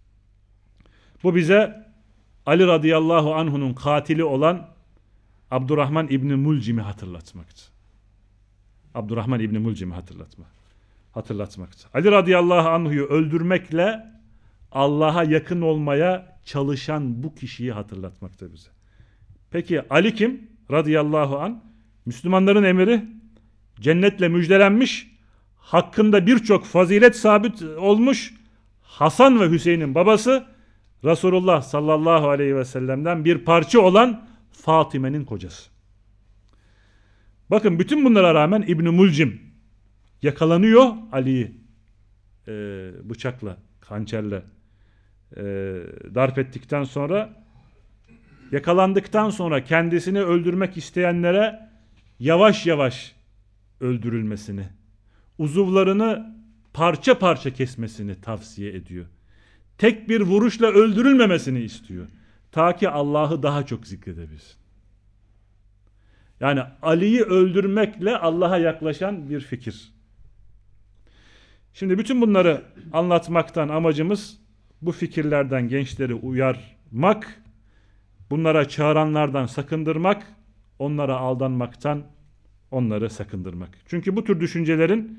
S1: Bu bize Ali radıyallahu anhunun katili olan Abdurrahman İbni Mulcim'i hatırlatmaktı. Abdurrahman İbni Mulcim'i hatırlatma. Hatırlatmaktı. Ali radıyallahu anhu'yu öldürmekle Allah'a yakın olmaya çalışan bu kişiyi hatırlatmakta bize. Peki Ali kim? Radıyallahu an. Müslümanların emiri cennetle müjdelenmiş hakkında birçok fazilet sabit olmuş Hasan ve Hüseyin'in babası Resulullah sallallahu aleyhi ve sellem'den bir parça olan Fatime'nin kocası. Bakın bütün bunlara rağmen İbn Mulcim yakalanıyor Ali'yi e, bıçakla, hançerle e, darp ettikten sonra yakalandıktan sonra kendisini öldürmek isteyenlere yavaş yavaş öldürülmesini, uzuvlarını parça parça kesmesini tavsiye ediyor. Tek bir vuruşla öldürülmemesini istiyor. Ta ki Allah'ı daha çok zikredebilsin. Yani Ali'yi öldürmekle Allah'a yaklaşan bir fikir. Şimdi bütün bunları anlatmaktan amacımız bu fikirlerden gençleri uyarmak, bunlara çağıranlardan sakındırmak, onlara aldanmaktan onları sakındırmak. Çünkü bu tür düşüncelerin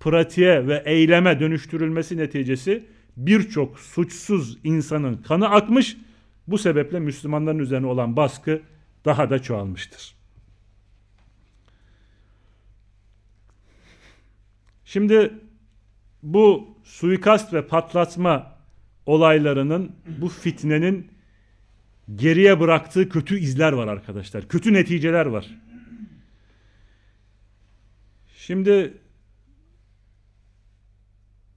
S1: pratiğe ve eyleme dönüştürülmesi neticesi birçok suçsuz insanın kanı akmış, bu sebeple Müslümanların üzerine olan baskı daha da çoğalmıştır. Şimdi bu suikast ve patlatma olaylarının, bu fitnenin geriye bıraktığı kötü izler var arkadaşlar. Kötü neticeler var. Şimdi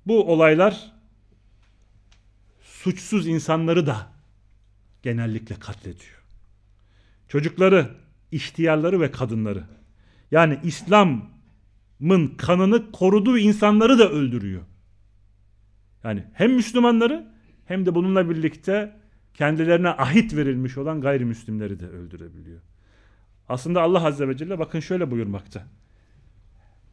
S1: bu olaylar suçsuz insanları da genellikle katlediyor. Çocukları, ihtiyarları ve kadınları. Yani İslam'ın kanını koruduğu insanları da öldürüyor. Yani hem Müslümanları hem de bununla birlikte kendilerine ahit verilmiş olan gayrimüslimleri de öldürebiliyor. Aslında Allah Azze ve Celle bakın şöyle buyurmakta.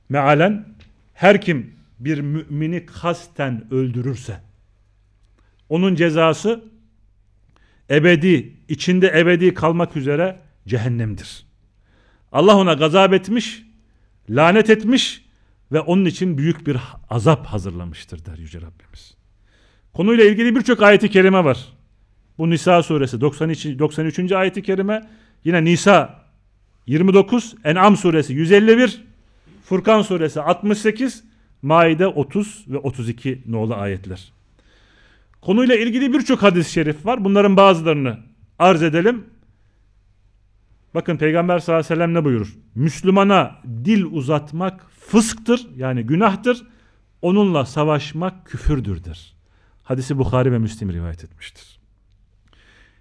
S1: Mealen her kim bir mümini kasten öldürürse onun cezası ebedi, içinde ebedi kalmak üzere cehennemdir. Allah ona gazap etmiş, lanet etmiş ve onun için büyük bir azap hazırlamıştır der Yüce Rabbimiz. Konuyla ilgili birçok ayeti kerime var. Bu Nisa suresi 93. 93. ayeti kerime yine Nisa 29, En'am suresi 151, Furkan suresi 68, Maide 30 ve 32 nolu ayetler. Konuyla ilgili birçok hadis-i şerif var. Bunların bazılarını arz edelim. Bakın Peygamber sallallahu aleyhi ve sellem ne buyurur? Müslümana dil uzatmak fısktır yani günahtır. Onunla savaşmak küfürdür der. Hadisi Bukhari ve Müslim rivayet etmiştir.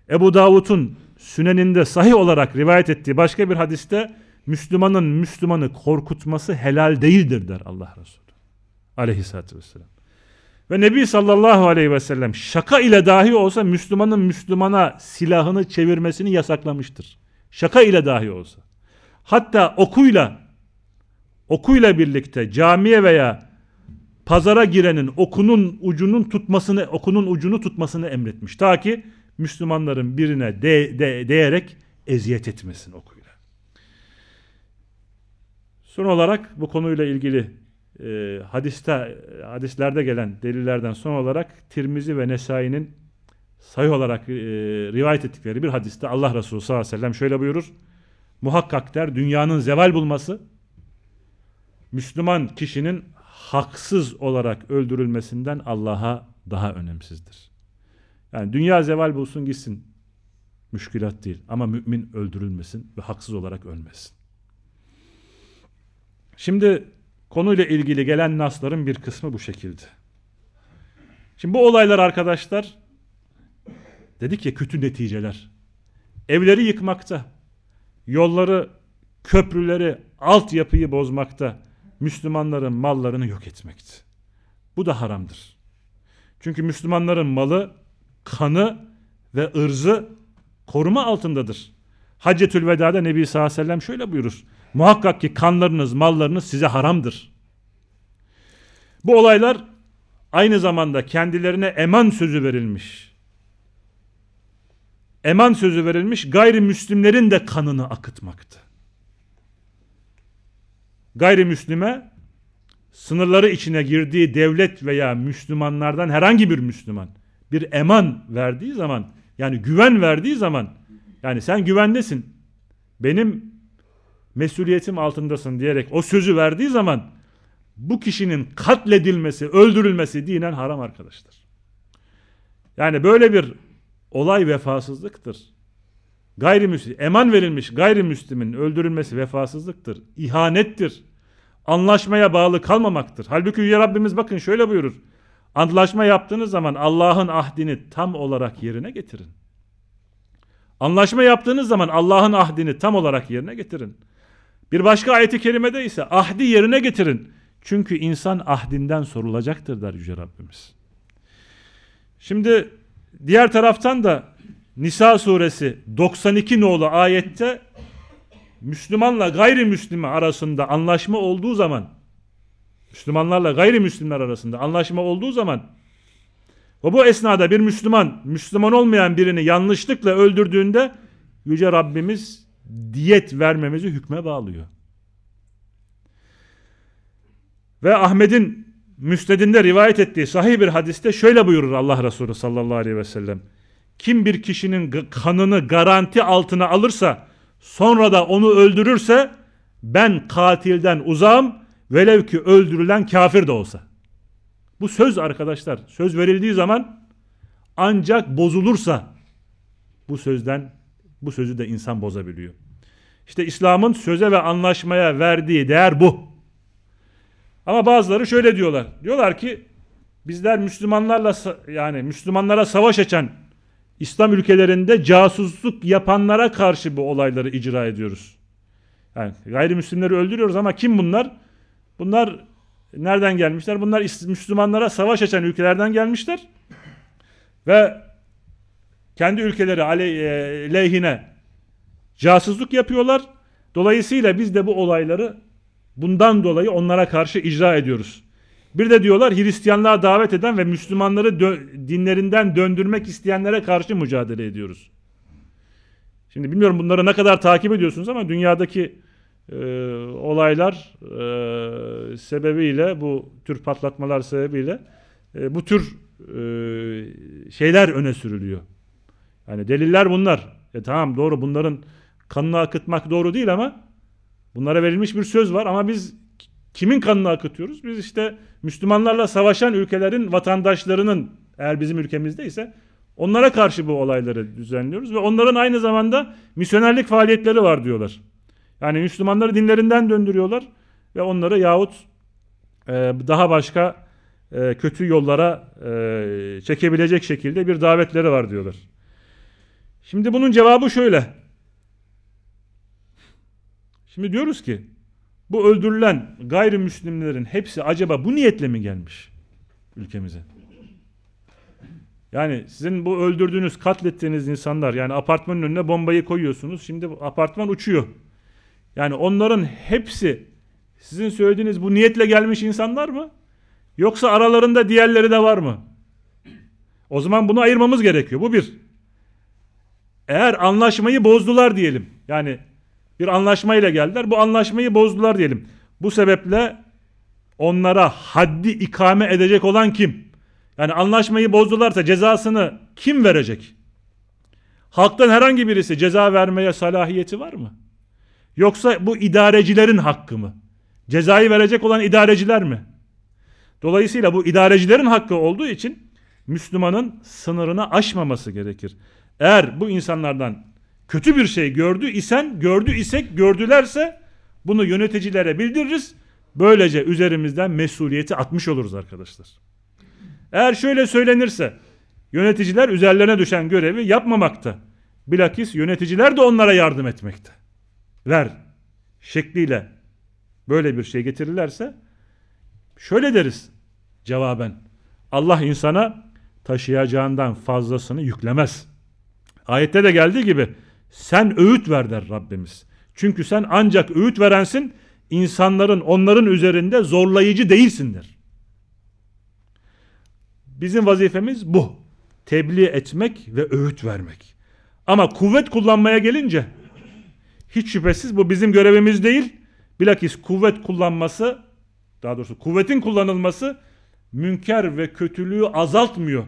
S1: Ebu Davud'un süneninde sahih olarak rivayet ettiği başka bir hadiste Müslümanın Müslümanı korkutması helal değildir der Allah Resulü. Aleyhissalatü vesselam. Ve Nebi sallallahu aleyhi ve sellem şaka ile dahi olsa Müslümanın Müslümana silahını çevirmesini yasaklamıştır. Şaka ile dahi olsa. Hatta okuyla okuyla birlikte camiye veya pazara girenin okunun ucunun tutmasını okunun ucunu tutmasını emretmiş. Ta ki Müslümanların birine de, de, değerek eziyet etmesin okuyla. Son olarak bu konuyla ilgili e, hadiste hadislerde gelen delillerden son olarak Tirmizi ve Nesai'nin sayı olarak e, rivayet ettikleri bir hadiste Allah Resulü sallallahu aleyhi ve sellem şöyle buyurur. Muhakkak der dünyanın zeval bulması Müslüman kişinin haksız olarak öldürülmesinden Allah'a daha önemsizdir. Yani dünya zeval bulsun gitsin müşkilat değil ama mümin öldürülmesin ve haksız olarak ölmesin. Şimdi konuyla ilgili gelen nasların bir kısmı bu şekilde. Şimdi bu olaylar arkadaşlar dedik ya kötü neticeler. Evleri yıkmakta, yolları, köprüleri, altyapıyı bozmakta, Müslümanların mallarını yok etmekti. Bu da haramdır. Çünkü Müslümanların malı, kanı ve ırzı koruma altındadır. Haccetül Veda'da Nebi sallallahu aleyhi ve sellem şöyle buyurur. Muhakkak ki kanlarınız, mallarınız size haramdır. Bu olaylar aynı zamanda kendilerine eman sözü verilmiş. Eman sözü verilmiş gayrimüslimlerin de kanını akıtmaktı. Gayrimüslime sınırları içine girdiği devlet veya Müslümanlardan herhangi bir Müslüman bir eman verdiği zaman yani güven verdiği zaman yani sen güvendesin benim mesuliyetim altındasın diyerek o sözü verdiği zaman bu kişinin katledilmesi, öldürülmesi dinen haram arkadaşlar. Yani böyle bir olay vefasızlıktır. Gayrimüslim, eman verilmiş gayrimüslimin öldürülmesi vefasızlıktır. İhanettir. Anlaşmaya bağlı kalmamaktır. Halbuki Yüce Rabbimiz bakın şöyle buyurur. Antlaşma yaptığınız zaman Allah'ın ahdini tam olarak yerine getirin. Anlaşma yaptığınız zaman Allah'ın ahdini tam olarak yerine getirin. Bir başka ayeti kerimede ise ahdi yerine getirin. Çünkü insan ahdinden sorulacaktır der Yüce Rabbimiz. Şimdi diğer taraftan da Nisa suresi 92 nolu ayette Müslümanla gayrimüslimi arasında anlaşma olduğu zaman Müslümanlarla gayrimüslimler arasında anlaşma olduğu zaman ve bu esnada bir Müslüman Müslüman olmayan birini yanlışlıkla öldürdüğünde Yüce Rabbimiz diyet vermemizi hükme bağlıyor. Ve Ahmet'in müstedinde rivayet ettiği sahih bir hadiste şöyle buyurur Allah Resulü sallallahu aleyhi ve sellem. Kim bir kişinin kanını garanti altına alırsa sonra da onu öldürürse ben katilden uzağım velev ki öldürülen kafir de olsa. Bu söz arkadaşlar söz verildiği zaman ancak bozulursa bu sözden bu sözü de insan bozabiliyor. İşte İslam'ın söze ve anlaşmaya verdiği değer bu. Ama bazıları şöyle diyorlar. Diyorlar ki bizler Müslümanlarla yani Müslümanlara savaş açan İslam ülkelerinde casusluk yapanlara karşı bu olayları icra ediyoruz. Yani gayrimüslimleri öldürüyoruz ama kim bunlar? Bunlar nereden gelmişler? Bunlar Müslümanlara savaş açan ülkelerden gelmişler. Ve kendi ülkeleri aleyhine casusluk yapıyorlar. Dolayısıyla biz de bu olayları bundan dolayı onlara karşı icra ediyoruz. Bir de diyorlar Hristiyanlığa davet eden ve Müslümanları dö dinlerinden döndürmek isteyenlere karşı mücadele ediyoruz. Şimdi bilmiyorum bunları ne kadar takip ediyorsunuz ama dünyadaki e, olaylar e, sebebiyle bu tür patlatmalar sebebiyle e, bu tür e, şeyler öne sürülüyor. Yani deliller bunlar. E tamam doğru bunların kanını akıtmak doğru değil ama bunlara verilmiş bir söz var ama biz kimin kanını akıtıyoruz? Biz işte Müslümanlarla savaşan ülkelerin vatandaşlarının eğer bizim ülkemizdeyse onlara karşı bu olayları düzenliyoruz ve onların aynı zamanda misyonerlik faaliyetleri var diyorlar. Yani Müslümanları dinlerinden döndürüyorlar ve onları yahut e, daha başka e, kötü yollara e, çekebilecek şekilde bir davetleri var diyorlar. Şimdi bunun cevabı şöyle. Şimdi diyoruz ki bu öldürülen gayrimüslimlerin hepsi acaba bu niyetle mi gelmiş ülkemize? Yani sizin bu öldürdüğünüz, katlettiğiniz insanlar yani apartmanın önüne bombayı koyuyorsunuz. Şimdi apartman uçuyor. Yani onların hepsi sizin söylediğiniz bu niyetle gelmiş insanlar mı? Yoksa aralarında diğerleri de var mı? O zaman bunu ayırmamız gerekiyor. Bu bir. Eğer anlaşmayı bozdular diyelim. Yani bir anlaşmayla geldiler. Bu anlaşmayı bozdular diyelim. Bu sebeple onlara haddi ikame edecek olan kim? Yani anlaşmayı bozdularsa cezasını kim verecek? Halktan herhangi birisi ceza vermeye salahiyeti var mı? Yoksa bu idarecilerin hakkı mı? Cezayı verecek olan idareciler mi? Dolayısıyla bu idarecilerin hakkı olduğu için Müslümanın sınırını aşmaması gerekir. Eğer bu insanlardan kötü bir şey gördü isen, gördü isek, gördülerse bunu yöneticilere bildiririz. Böylece üzerimizden mesuliyeti atmış oluruz arkadaşlar. Eğer şöyle söylenirse yöneticiler üzerlerine düşen görevi yapmamakta. Bilakis yöneticiler de onlara yardım etmekte. Ver şekliyle böyle bir şey getirirlerse şöyle deriz cevaben. Allah insana taşıyacağından fazlasını yüklemez. Ayette de geldiği gibi sen öğüt ver der Rabbimiz. Çünkü sen ancak öğüt verensin, insanların onların üzerinde zorlayıcı değilsindir. Bizim vazifemiz bu. Tebliğ etmek ve öğüt vermek. Ama kuvvet kullanmaya gelince hiç şüphesiz bu bizim görevimiz değil. Bilakis kuvvet kullanması, daha doğrusu kuvvetin kullanılması münker ve kötülüğü azaltmıyor.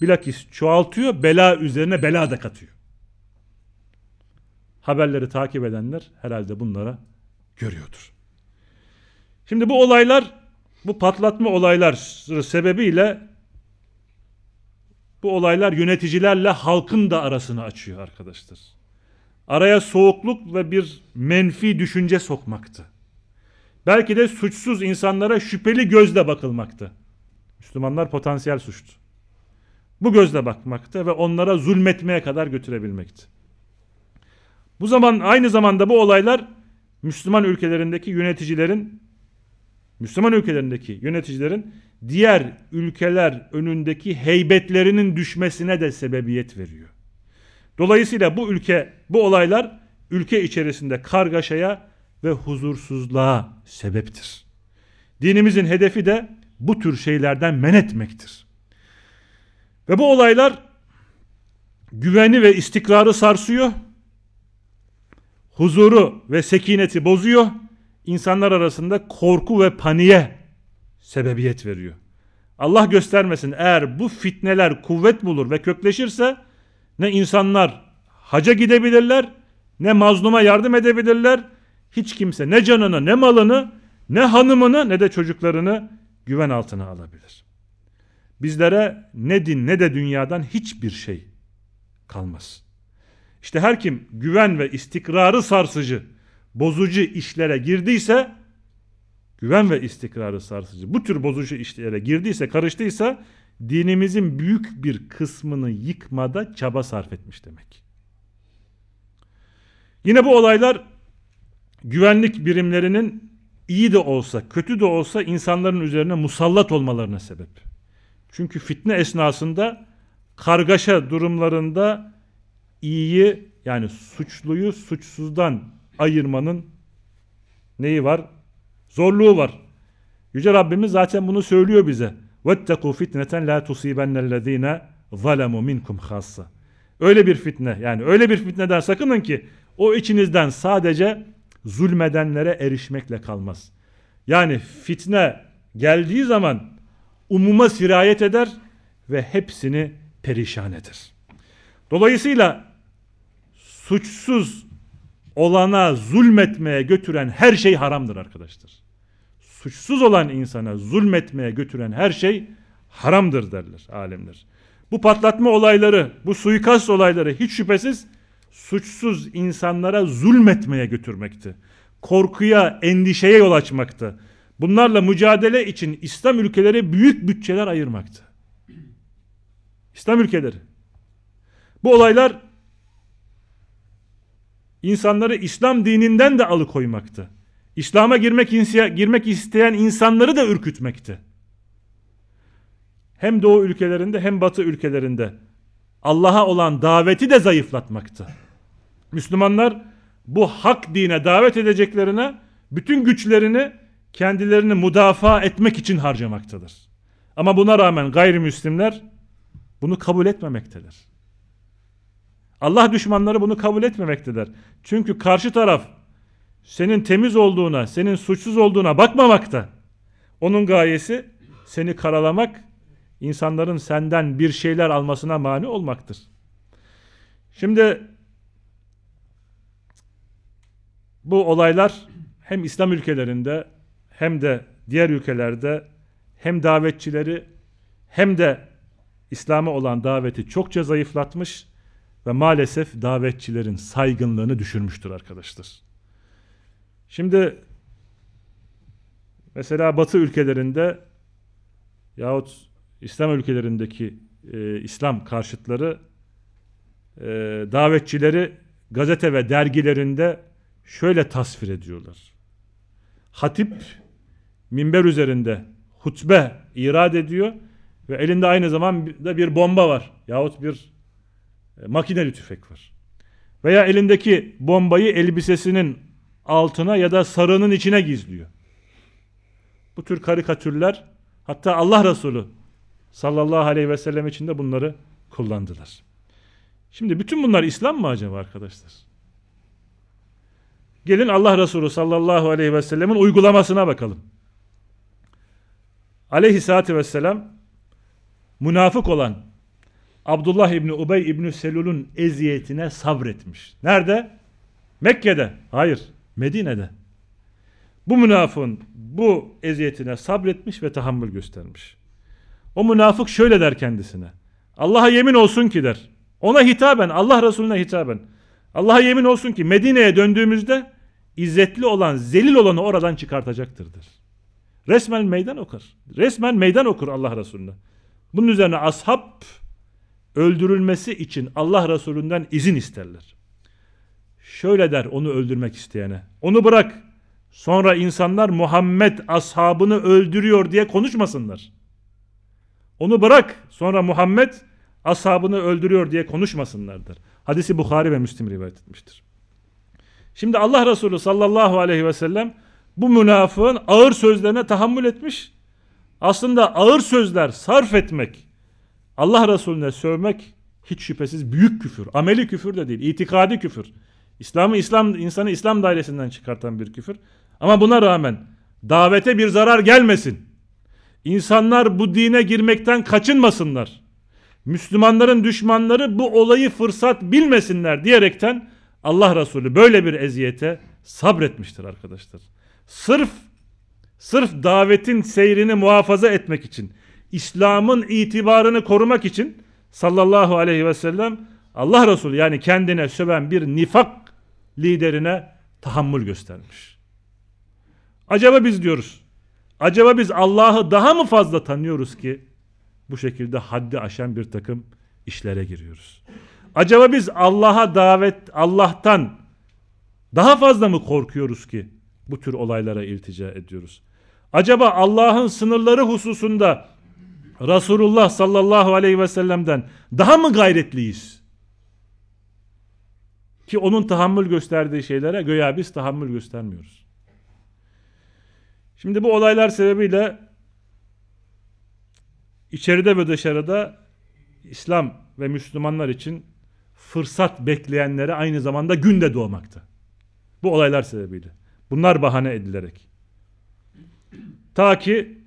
S1: Bilakis çoğaltıyor, bela üzerine bela da katıyor. Haberleri takip edenler herhalde bunlara görüyordur. Şimdi bu olaylar, bu patlatma olaylar sebebiyle bu olaylar yöneticilerle halkın da arasını açıyor arkadaşlar. Araya soğukluk ve bir menfi düşünce sokmaktı. Belki de suçsuz insanlara şüpheli gözle bakılmaktı. Müslümanlar potansiyel suçtu. Bu gözle bakmakta ve onlara zulmetmeye kadar götürebilmekti. Bu zaman aynı zamanda bu olaylar Müslüman ülkelerindeki yöneticilerin Müslüman ülkelerindeki yöneticilerin diğer ülkeler önündeki heybetlerinin düşmesine de sebebiyet veriyor. Dolayısıyla bu ülke bu olaylar ülke içerisinde kargaşaya ve huzursuzluğa sebeptir. Dinimizin hedefi de bu tür şeylerden men etmektir. Ve bu olaylar güveni ve istikrarı sarsıyor, huzuru ve sekineti bozuyor, insanlar arasında korku ve paniğe sebebiyet veriyor. Allah göstermesin eğer bu fitneler kuvvet bulur ve kökleşirse ne insanlar haca gidebilirler ne mazluma yardım edebilirler. Hiç kimse ne canını ne malını ne hanımını ne de çocuklarını güven altına alabilir. Bizlere ne din ne de dünyadan hiçbir şey kalmaz. İşte her kim güven ve istikrarı sarsıcı, bozucu işlere girdiyse, güven ve istikrarı sarsıcı, bu tür bozucu işlere girdiyse, karıştıysa, dinimizin büyük bir kısmını yıkmada çaba sarf etmiş demek. Yine bu olaylar güvenlik birimlerinin iyi de olsa, kötü de olsa insanların üzerine musallat olmalarına sebep. Çünkü fitne esnasında kargaşa durumlarında iyiyi yani suçluyu suçsuzdan ayırmanın neyi var? Zorluğu var. Yüce Rabbimiz zaten bunu söylüyor bize. وَاتَّقُوا فِتْنَةً لَا تُصِيبَنَّ الَّذ۪ينَ ظَلَمُوا مِنْكُمْ خَاصَّ Öyle bir fitne yani öyle bir fitneden sakının ki o içinizden sadece zulmedenlere erişmekle kalmaz. Yani fitne geldiği zaman umuma sirayet eder ve hepsini perişan eder. Dolayısıyla suçsuz olana zulmetmeye götüren her şey haramdır arkadaşlar. Suçsuz olan insana zulmetmeye götüren her şey haramdır derler alimler. Bu patlatma olayları, bu suikast olayları hiç şüphesiz suçsuz insanlara zulmetmeye götürmekti. Korkuya, endişeye yol açmaktı. Bunlarla mücadele için İslam ülkeleri büyük bütçeler ayırmaktı. İslam ülkeleri. Bu olaylar insanları İslam dininden de alıkoymaktı. İslam'a girmek, girmek isteyen insanları da ürkütmekti. Hem doğu ülkelerinde hem batı ülkelerinde Allah'a olan daveti de zayıflatmaktı. Müslümanlar bu hak dine davet edeceklerine bütün güçlerini kendilerini müdafaa etmek için harcamaktadır. Ama buna rağmen gayrimüslimler bunu kabul etmemektedir. Allah düşmanları bunu kabul etmemektedir. Çünkü karşı taraf senin temiz olduğuna, senin suçsuz olduğuna bakmamakta. Onun gayesi seni karalamak, insanların senden bir şeyler almasına mani olmaktır. Şimdi bu olaylar hem İslam ülkelerinde hem de diğer ülkelerde hem davetçileri hem de İslam'a olan daveti çokça zayıflatmış ve maalesef davetçilerin saygınlığını düşürmüştür arkadaşlar. Şimdi mesela Batı ülkelerinde yahut İslam ülkelerindeki e, İslam karşıtları e, davetçileri gazete ve dergilerinde şöyle tasvir ediyorlar. Hatip minber üzerinde hutbe irad ediyor ve elinde aynı zamanda bir bomba var yahut bir makineli tüfek var. Veya elindeki bombayı elbisesinin altına ya da sarığının içine gizliyor. Bu tür karikatürler hatta Allah Resulü sallallahu aleyhi ve sellem için de bunları kullandılar. Şimdi bütün bunlar İslam mı acaba arkadaşlar? Gelin Allah Resulü sallallahu aleyhi ve sellemin uygulamasına bakalım. Aleyhissalatü vesselam münafık olan Abdullah İbni Ubey İbni Selul'un eziyetine sabretmiş. Nerede? Mekke'de. Hayır. Medine'de. Bu münafığın bu eziyetine sabretmiş ve tahammül göstermiş. O münafık şöyle der kendisine. Allah'a yemin olsun ki der. Ona hitaben, Allah Resulüne hitaben. Allah'a yemin olsun ki Medine'ye döndüğümüzde izzetli olan, zelil olanı oradan çıkartacaktır der. Resmen meydan okur. Resmen meydan okur Allah Resulüne. Bunun üzerine ashab öldürülmesi için Allah Resulünden izin isterler. Şöyle der onu öldürmek isteyene. Onu bırak. Sonra insanlar Muhammed ashabını öldürüyor diye konuşmasınlar. Onu bırak. Sonra Muhammed ashabını öldürüyor diye konuşmasınlardır. Hadisi Bukhari ve Müslim rivayet etmiştir. Şimdi Allah Resulü sallallahu aleyhi ve sellem bu münafığın ağır sözlerine tahammül etmiş. Aslında ağır sözler sarf etmek, Allah Resulüne sövmek hiç şüphesiz büyük küfür. Ameli küfür de değil, itikadi küfür. İslam'ı İslam insanı İslam dairesinden çıkartan bir küfür. Ama buna rağmen davete bir zarar gelmesin. İnsanlar bu dine girmekten kaçınmasınlar. Müslümanların düşmanları bu olayı fırsat bilmesinler diyerekten Allah Resulü böyle bir eziyete sabretmiştir arkadaşlar. Sırf sırf davetin seyrini muhafaza etmek için, İslam'ın itibarını korumak için sallallahu aleyhi ve sellem Allah Resulü yani kendine söven bir nifak liderine tahammül göstermiş. Acaba biz diyoruz. Acaba biz Allah'ı daha mı fazla tanıyoruz ki bu şekilde haddi aşan bir takım işlere giriyoruz? Acaba biz Allah'a davet Allah'tan daha fazla mı korkuyoruz ki bu tür olaylara iltica ediyoruz? Acaba Allah'ın sınırları hususunda Resulullah sallallahu aleyhi ve sellem'den daha mı gayretliyiz? Ki onun tahammül gösterdiği şeylere göya biz tahammül göstermiyoruz. Şimdi bu olaylar sebebiyle içeride ve dışarıda İslam ve Müslümanlar için fırsat bekleyenlere aynı zamanda günde doğmakta. Bu olaylar sebebiyle. Bunlar bahane edilerek. Ta ki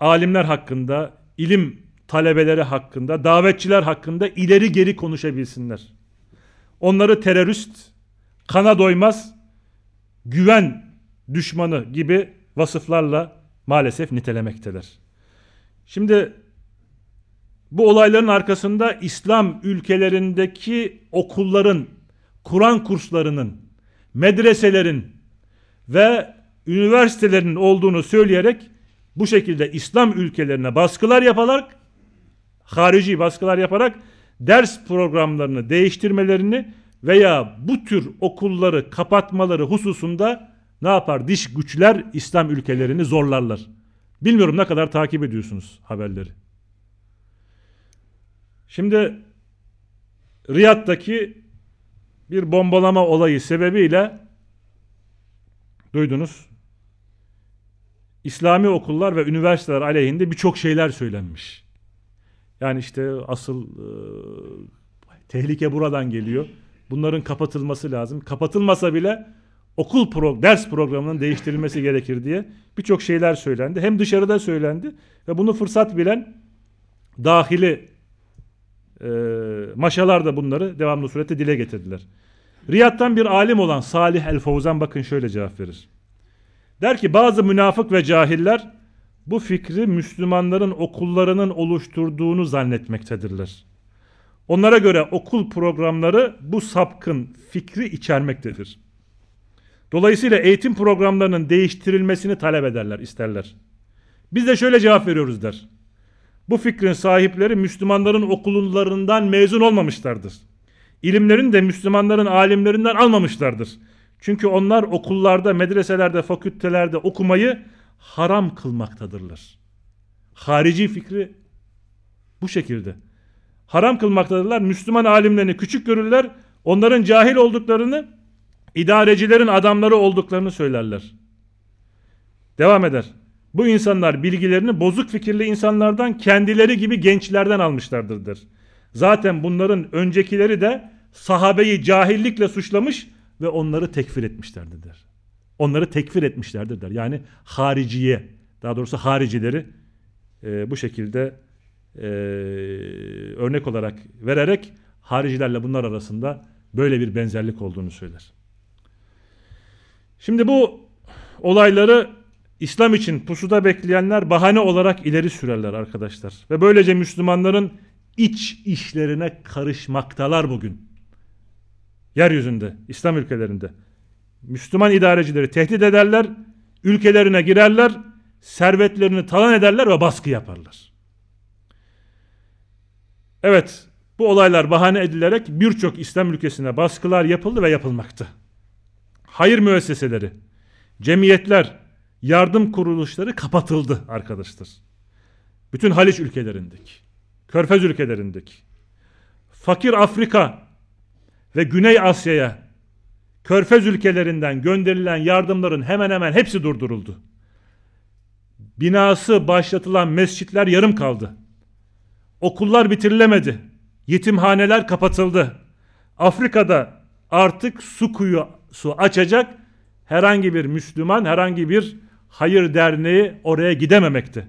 S1: alimler hakkında, ilim talebeleri hakkında, davetçiler hakkında ileri geri konuşabilsinler. Onları terörist, kana doymaz, güven düşmanı gibi vasıflarla maalesef nitelemektedir. Şimdi bu olayların arkasında İslam ülkelerindeki okulların, Kur'an kurslarının, medreselerin ve üniversitelerin olduğunu söyleyerek bu şekilde İslam ülkelerine baskılar yaparak harici baskılar yaparak ders programlarını değiştirmelerini veya bu tür okulları kapatmaları hususunda ne yapar? Diş güçler İslam ülkelerini zorlarlar. Bilmiyorum ne kadar takip ediyorsunuz haberleri. Şimdi Riyad'daki bir bombalama olayı sebebiyle duydunuz. İslami okullar ve üniversiteler aleyhinde birçok şeyler söylenmiş. Yani işte asıl e, tehlike buradan geliyor. Bunların kapatılması lazım. Kapatılmasa bile okul pro ders programının değiştirilmesi gerekir diye birçok şeyler söylendi. Hem dışarıda söylendi ve bunu fırsat bilen dahili e, maşalar da bunları devamlı surette dile getirdiler. Riyad'dan bir alim olan Salih El Fawzan bakın şöyle cevap verir. Der ki bazı münafık ve cahiller bu fikri Müslümanların okullarının oluşturduğunu zannetmektedirler. Onlara göre okul programları bu sapkın fikri içermektedir. Dolayısıyla eğitim programlarının değiştirilmesini talep ederler, isterler. Biz de şöyle cevap veriyoruz der. Bu fikrin sahipleri Müslümanların okullarından mezun olmamışlardır. İlimlerini de Müslümanların alimlerinden almamışlardır. Çünkü onlar okullarda, medreselerde, fakültelerde okumayı haram kılmaktadırlar. Harici fikri bu şekilde. Haram kılmaktadırlar. Müslüman alimlerini küçük görürler. Onların cahil olduklarını, idarecilerin adamları olduklarını söylerler. Devam eder. Bu insanlar bilgilerini bozuk fikirli insanlardan kendileri gibi gençlerden almışlardır der. Zaten bunların öncekileri de sahabeyi cahillikle suçlamış ve onları tekfir etmişlerdir der. Onları tekfir etmişlerdir der. Yani hariciye daha doğrusu haricileri e, bu şekilde e, örnek olarak vererek haricilerle bunlar arasında böyle bir benzerlik olduğunu söyler. Şimdi bu olayları İslam için pusuda bekleyenler bahane olarak ileri sürerler arkadaşlar. Ve böylece Müslümanların iç işlerine karışmaktalar bugün. Yeryüzünde, İslam ülkelerinde. Müslüman idarecileri tehdit ederler, ülkelerine girerler, servetlerini talan ederler ve baskı yaparlar. Evet, bu olaylar bahane edilerek birçok İslam ülkesine baskılar yapıldı ve yapılmakta. Hayır müesseseleri, cemiyetler, yardım kuruluşları kapatıldı arkadaşlar. Bütün Haliç ülkelerindeki, Körfez ülkelerindeki, fakir Afrika ve Güney Asya'ya Körfez ülkelerinden gönderilen yardımların hemen hemen hepsi durduruldu. Binası başlatılan mescitler yarım kaldı. Okullar bitirilemedi. Yetimhaneler kapatıldı. Afrika'da artık su kuyu su açacak herhangi bir Müslüman, herhangi bir hayır derneği oraya gidememekti.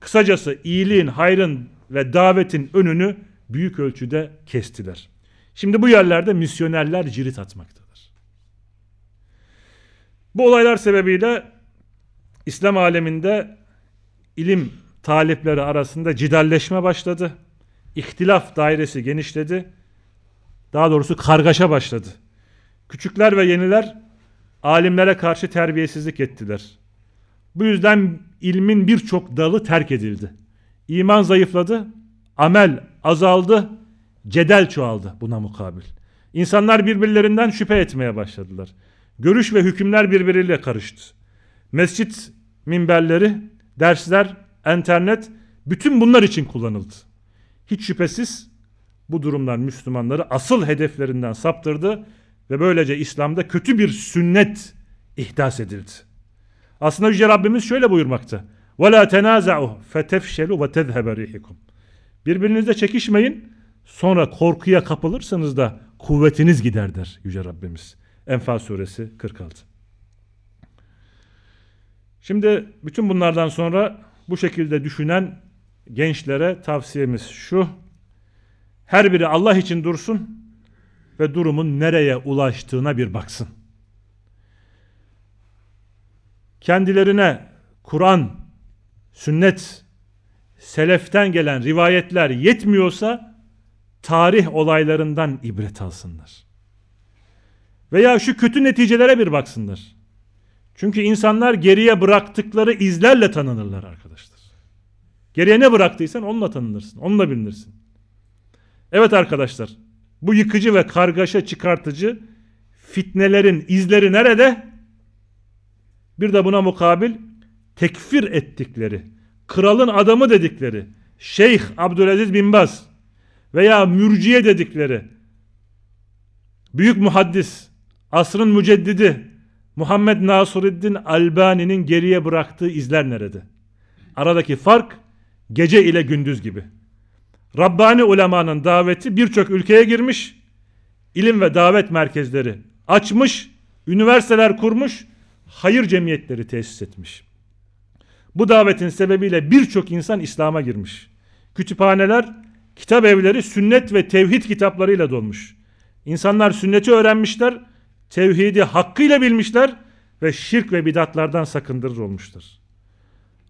S1: Kısacası iyiliğin, hayrın ve davetin önünü büyük ölçüde kestiler. Şimdi bu yerlerde misyonerler cirit atmaktadır. Bu olaylar sebebiyle İslam aleminde ilim talipleri arasında cidalleşme başladı. İhtilaf dairesi genişledi. Daha doğrusu kargaşa başladı. Küçükler ve yeniler alimlere karşı terbiyesizlik ettiler. Bu yüzden ilmin birçok dalı terk edildi. İman zayıfladı, amel azaldı, cedel çoğaldı buna mukabil. İnsanlar birbirlerinden şüphe etmeye başladılar. Görüş ve hükümler birbiriyle karıştı. Mescit minberleri, dersler, internet bütün bunlar için kullanıldı. Hiç şüphesiz bu durumlar Müslümanları asıl hedeflerinden saptırdı ve böylece İslam'da kötü bir sünnet ihdas edildi. Aslında Yüce Rabbimiz şöyle buyurmakta. وَلَا تَنَازَعُوا فَتَفْشَلُوا وَتَذْهَبَ رِيحِكُمْ Birbirinizle çekişmeyin. Sonra korkuya kapılırsanız da kuvvetiniz gider der Yüce Rabbimiz. Enfal suresi 46. Şimdi bütün bunlardan sonra bu şekilde düşünen gençlere tavsiyemiz şu. Her biri Allah için dursun. ve durumun nereye ulaştığına bir baksın. Kendilerine Kur'an, sünnet, seleften gelen rivayetler yetmiyorsa tarih olaylarından ibret alsınlar. Veya şu kötü neticelere bir baksınlar. Çünkü insanlar geriye bıraktıkları izlerle tanınırlar arkadaşlar. Geriye ne bıraktıysan onunla tanınırsın, onunla bilinirsin. Evet arkadaşlar, bu yıkıcı ve kargaşa çıkartıcı fitnelerin izleri nerede? Bir de buna mukabil tekfir ettikleri, kralın adamı dedikleri Şeyh Abdülaziz bin Baz veya mürciye dedikleri büyük muhaddis, asrın müceddidi Muhammed Nasuruddin Albani'nin geriye bıraktığı izler nerede? Aradaki fark gece ile gündüz gibi. Rabbani ulemanın daveti birçok ülkeye girmiş, ilim ve davet merkezleri açmış, üniversiteler kurmuş, hayır cemiyetleri tesis etmiş. Bu davetin sebebiyle birçok insan İslam'a girmiş. Kütüphaneler, kitap evleri sünnet ve tevhid kitaplarıyla dolmuş. İnsanlar sünneti öğrenmişler, tevhidi hakkıyla bilmişler ve şirk ve bidatlardan sakındırır olmuştur.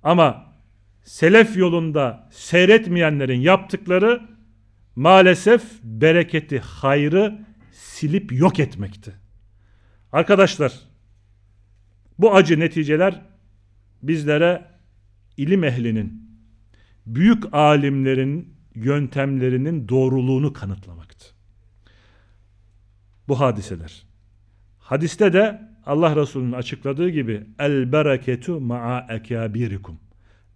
S1: Ama selef yolunda seyretmeyenlerin yaptıkları maalesef bereketi, hayrı silip yok etmekti. Arkadaşlar bu acı neticeler bizlere ilim ehlinin, büyük alimlerin yöntemlerinin doğruluğunu kanıtlamaktı. Bu hadiseler. Hadiste de Allah Resulü'nün açıkladığı gibi el bereketu ma'a ekabirikum.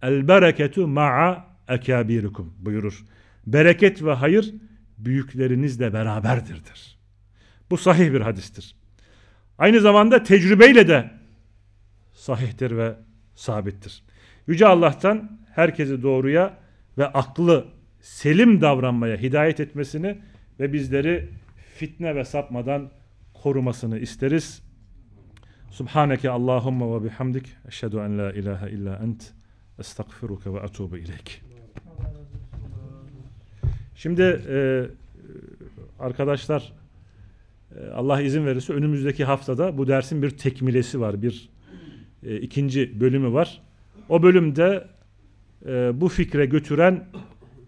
S1: El bereketu ma'a ekabirikum buyurur. Bereket ve hayır büyüklerinizle beraberdirdir. Bu sahih bir hadistir. Aynı zamanda tecrübeyle de sahihtir ve sabittir. Yüce Allah'tan herkesi doğruya ve aklı selim davranmaya hidayet etmesini ve bizleri fitne ve sapmadan korumasını isteriz. Subhaneke Allahumma ve bihamdik. Eşhedü en la ilahe illa ent. Estağfiruke ve atubu ileyk. Şimdi e, arkadaşlar e, Allah izin verirse önümüzdeki haftada bu dersin bir tekmilesi var. Bir e, ikinci bölümü var. O bölümde e, bu fikre götüren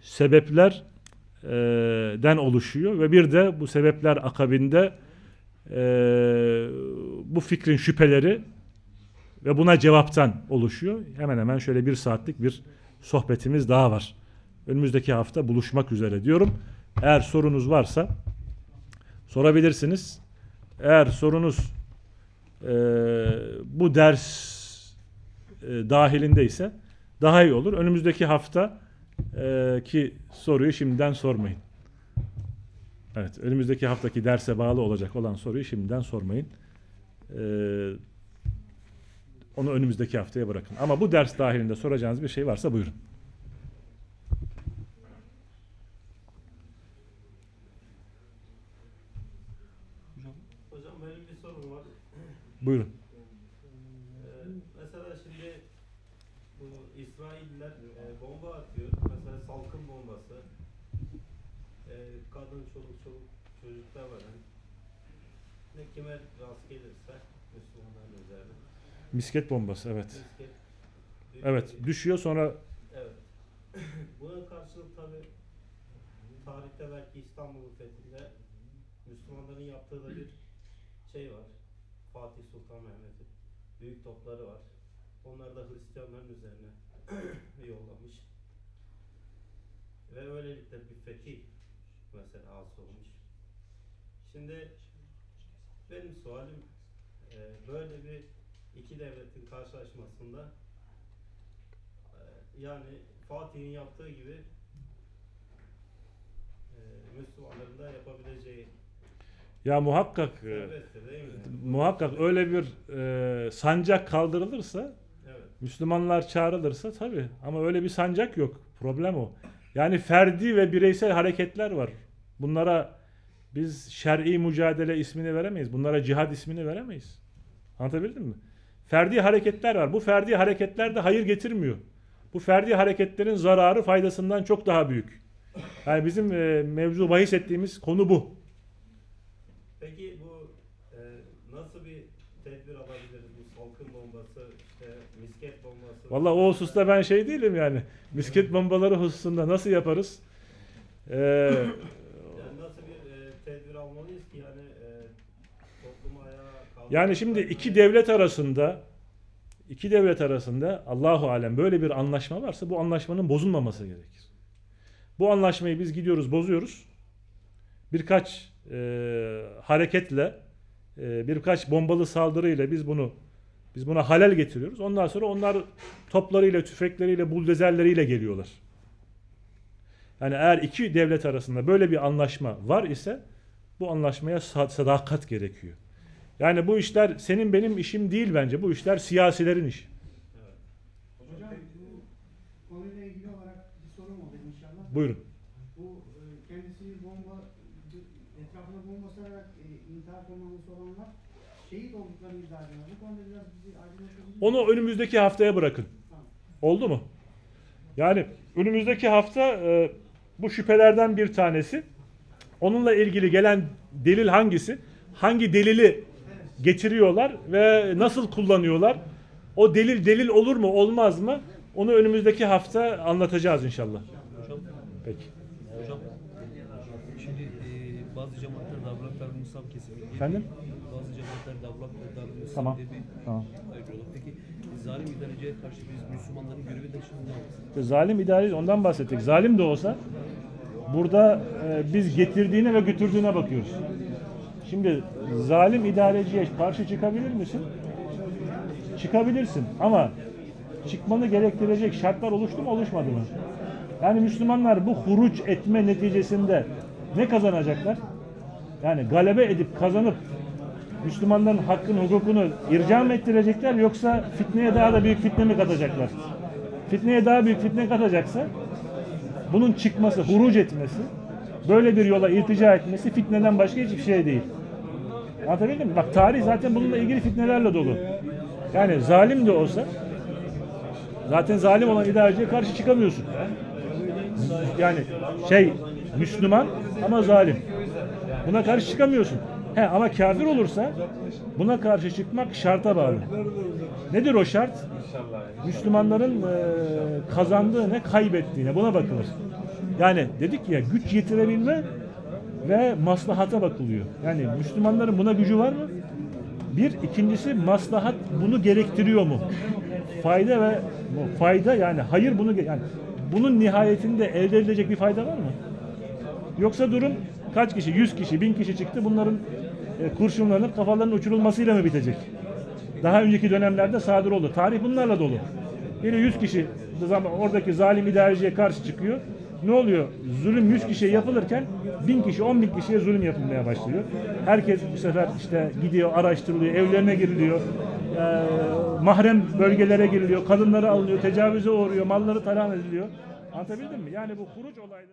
S1: sebeplerden oluşuyor ve bir de bu sebepler akabinde e, bu fikrin şüpheleri ve buna cevaptan oluşuyor. Hemen hemen şöyle bir saatlik bir sohbetimiz daha var. Önümüzdeki hafta buluşmak üzere diyorum. Eğer sorunuz varsa sorabilirsiniz. Eğer sorunuz e, bu ders e, dahilindeyse daha iyi olur. Önümüzdeki hafta e, ki soruyu şimdiden sormayın. Evet, önümüzdeki haftaki derse bağlı olacak olan soruyu şimdiden sormayın. Ee, onu önümüzdeki haftaya bırakın. Ama bu ders dahilinde soracağınız bir şey varsa buyurun.
S2: Hocam benim bir sorum var.
S1: Buyurun.
S2: Ee, mesela şimdi bu İsrailler e, bomba atıyor. Mesela salkım bombası. E, kadın, çoluk, çoluk çocuklar var. Yani. Ne kime rast gelirse Müslümanların üzerine.
S1: Misket bombası evet.
S2: Misket,
S1: Evet düşüyor sonra
S2: Evet. Buna karşılık tabi tarihte belki İstanbul'un fethinde Müslümanların yaptığı da bir şey var. Fatih Sultan Mehmet'in büyük topları var. Onları da Hristiyanların üzerine yollamış. Ve öylelikle bir fetih mesela hasıl olmuş. Şimdi benim sualim e, böyle bir iki devletin karşılaşmasında e, yani Fatih'in yaptığı gibi e, Müslümanların da yapabileceği
S1: ya muhakkak e,
S2: mi?
S1: muhakkak öyle bir e, sancak kaldırılırsa
S2: Evet.
S1: Müslümanlar çağrılırsa tabi ama öyle bir sancak yok. Problem o. Yani ferdi ve bireysel hareketler var. Bunlara biz şer'i mücadele ismini veremeyiz. Bunlara cihad ismini veremeyiz. Anlatabildim mi? Ferdi hareketler var. Bu ferdi hareketler de hayır getirmiyor. Bu ferdi hareketlerin zararı faydasından çok daha büyük. Yani bizim e, mevzu bahis ettiğimiz konu bu.
S2: Peki bu e, nasıl bir tedbir alabiliriz? Bu salkım bombası, işte misket bombası.
S1: Vallahi o hususta ben şey değilim yani. Misket bombaları hususunda nasıl yaparız? Ee,
S2: Yani nasıl bir e, tedbir almalıyız ki yani e, toplumu ayağa kaldırmak
S1: yani şimdi iki devlet arasında iki devlet arasında Allahu alem böyle bir anlaşma varsa bu anlaşmanın bozulmaması gerekir. Bu anlaşmayı biz gidiyoruz bozuyoruz. Birkaç e, hareketle e, birkaç bombalı saldırıyla biz bunu biz buna halel getiriyoruz. Ondan sonra onlar toplarıyla, tüfekleriyle, buldezerleriyle geliyorlar. Yani eğer iki devlet arasında böyle bir anlaşma var ise bu anlaşmaya sa- sadakat gerekiyor. Yani bu işler senin benim işim değil bence. Bu işler siyasilerin işi.
S2: Evet.
S3: Hocam bu konuyla ilgili olarak bir sorum oldu inşallah.
S1: Buyurun.
S3: Bu e, kendisi bomba etrafına bomba sararak e, intihar komandosu olanlar şehit olduklarını iddia ediyorlar. Bu konuda biraz bizi aydınlatabilir?
S1: Onu önümüzdeki haftaya bırakın.
S3: Tamam.
S1: Oldu mu? Yani önümüzdeki hafta e, bu şüphelerden bir tanesi. Onunla ilgili gelen delil hangisi? Hangi delili getiriyorlar ve nasıl kullanıyorlar? O delil delil olur mu olmaz mı? Onu önümüzdeki hafta anlatacağız inşallah.
S4: Hocam,
S1: Peki.
S4: hocam şimdi e, bazı cemaatler davranış davranışsal kesimi diye
S1: Efendim?
S4: bazı cemaatler davranış davranışsal
S1: Tamam.
S4: diye bir
S1: Tamam.
S4: ayırıyorlar. Peki zalim idareciye karşı biz Müslümanların görevi de şimdi ne?
S1: İşte zalim idare ondan bahsettik. Zalim de olsa burada e, biz getirdiğine ve götürdüğüne bakıyoruz. Şimdi zalim idareciye karşı çıkabilir misin? Çıkabilirsin ama çıkmanı gerektirecek şartlar oluştu mu oluşmadı mı? Yani Müslümanlar bu huruç etme neticesinde ne kazanacaklar? Yani galebe edip kazanıp Müslümanların hakkını, hukukunu irca mı ettirecekler yoksa fitneye daha da büyük fitne mi katacaklar? Fitneye daha büyük fitne katacaksa bunun çıkması, huruc etmesi, böyle bir yola iltica etmesi fitneden başka hiçbir şey değil. Anlatabildim mi? Bak tarih zaten bununla ilgili fitnelerle dolu. Yani zalim de olsa zaten zalim olan idareciye karşı çıkamıyorsun. Yani şey Müslüman ama zalim. Buna karşı çıkamıyorsun. He ama kafir olursa buna karşı çıkmak şarta bağlı. Nedir o şart? Müslümanların e, kazandığı ne kaybettiğine buna bakılır. Yani dedik ya güç yetirebilme ve maslahata bakılıyor. Yani Müslümanların buna gücü var mı? Bir, ikincisi maslahat bunu gerektiriyor mu? Fayda ve fayda yani hayır bunu yani bunun nihayetinde elde edilecek bir fayda var mı? Yoksa durum kaç kişi? 100 kişi, 1000 kişi çıktı. Bunların e, kurşunlanıp kafalarının uçurulmasıyla mı bitecek? Daha önceki dönemlerde sadır oldu. Tarih bunlarla dolu. Yine 100 kişi oradaki zalim idareciye karşı çıkıyor. Ne oluyor? Zulüm 100 kişiye yapılırken 1000 kişi, 10 bin kişiye zulüm yapılmaya başlıyor. Herkes bu sefer işte gidiyor, araştırılıyor, evlerine giriliyor. Ee, mahrem bölgelere giriliyor, kadınları alınıyor, tecavüze uğruyor, malları talan ediliyor. Anlatabildim mi? Yani bu huruç olayları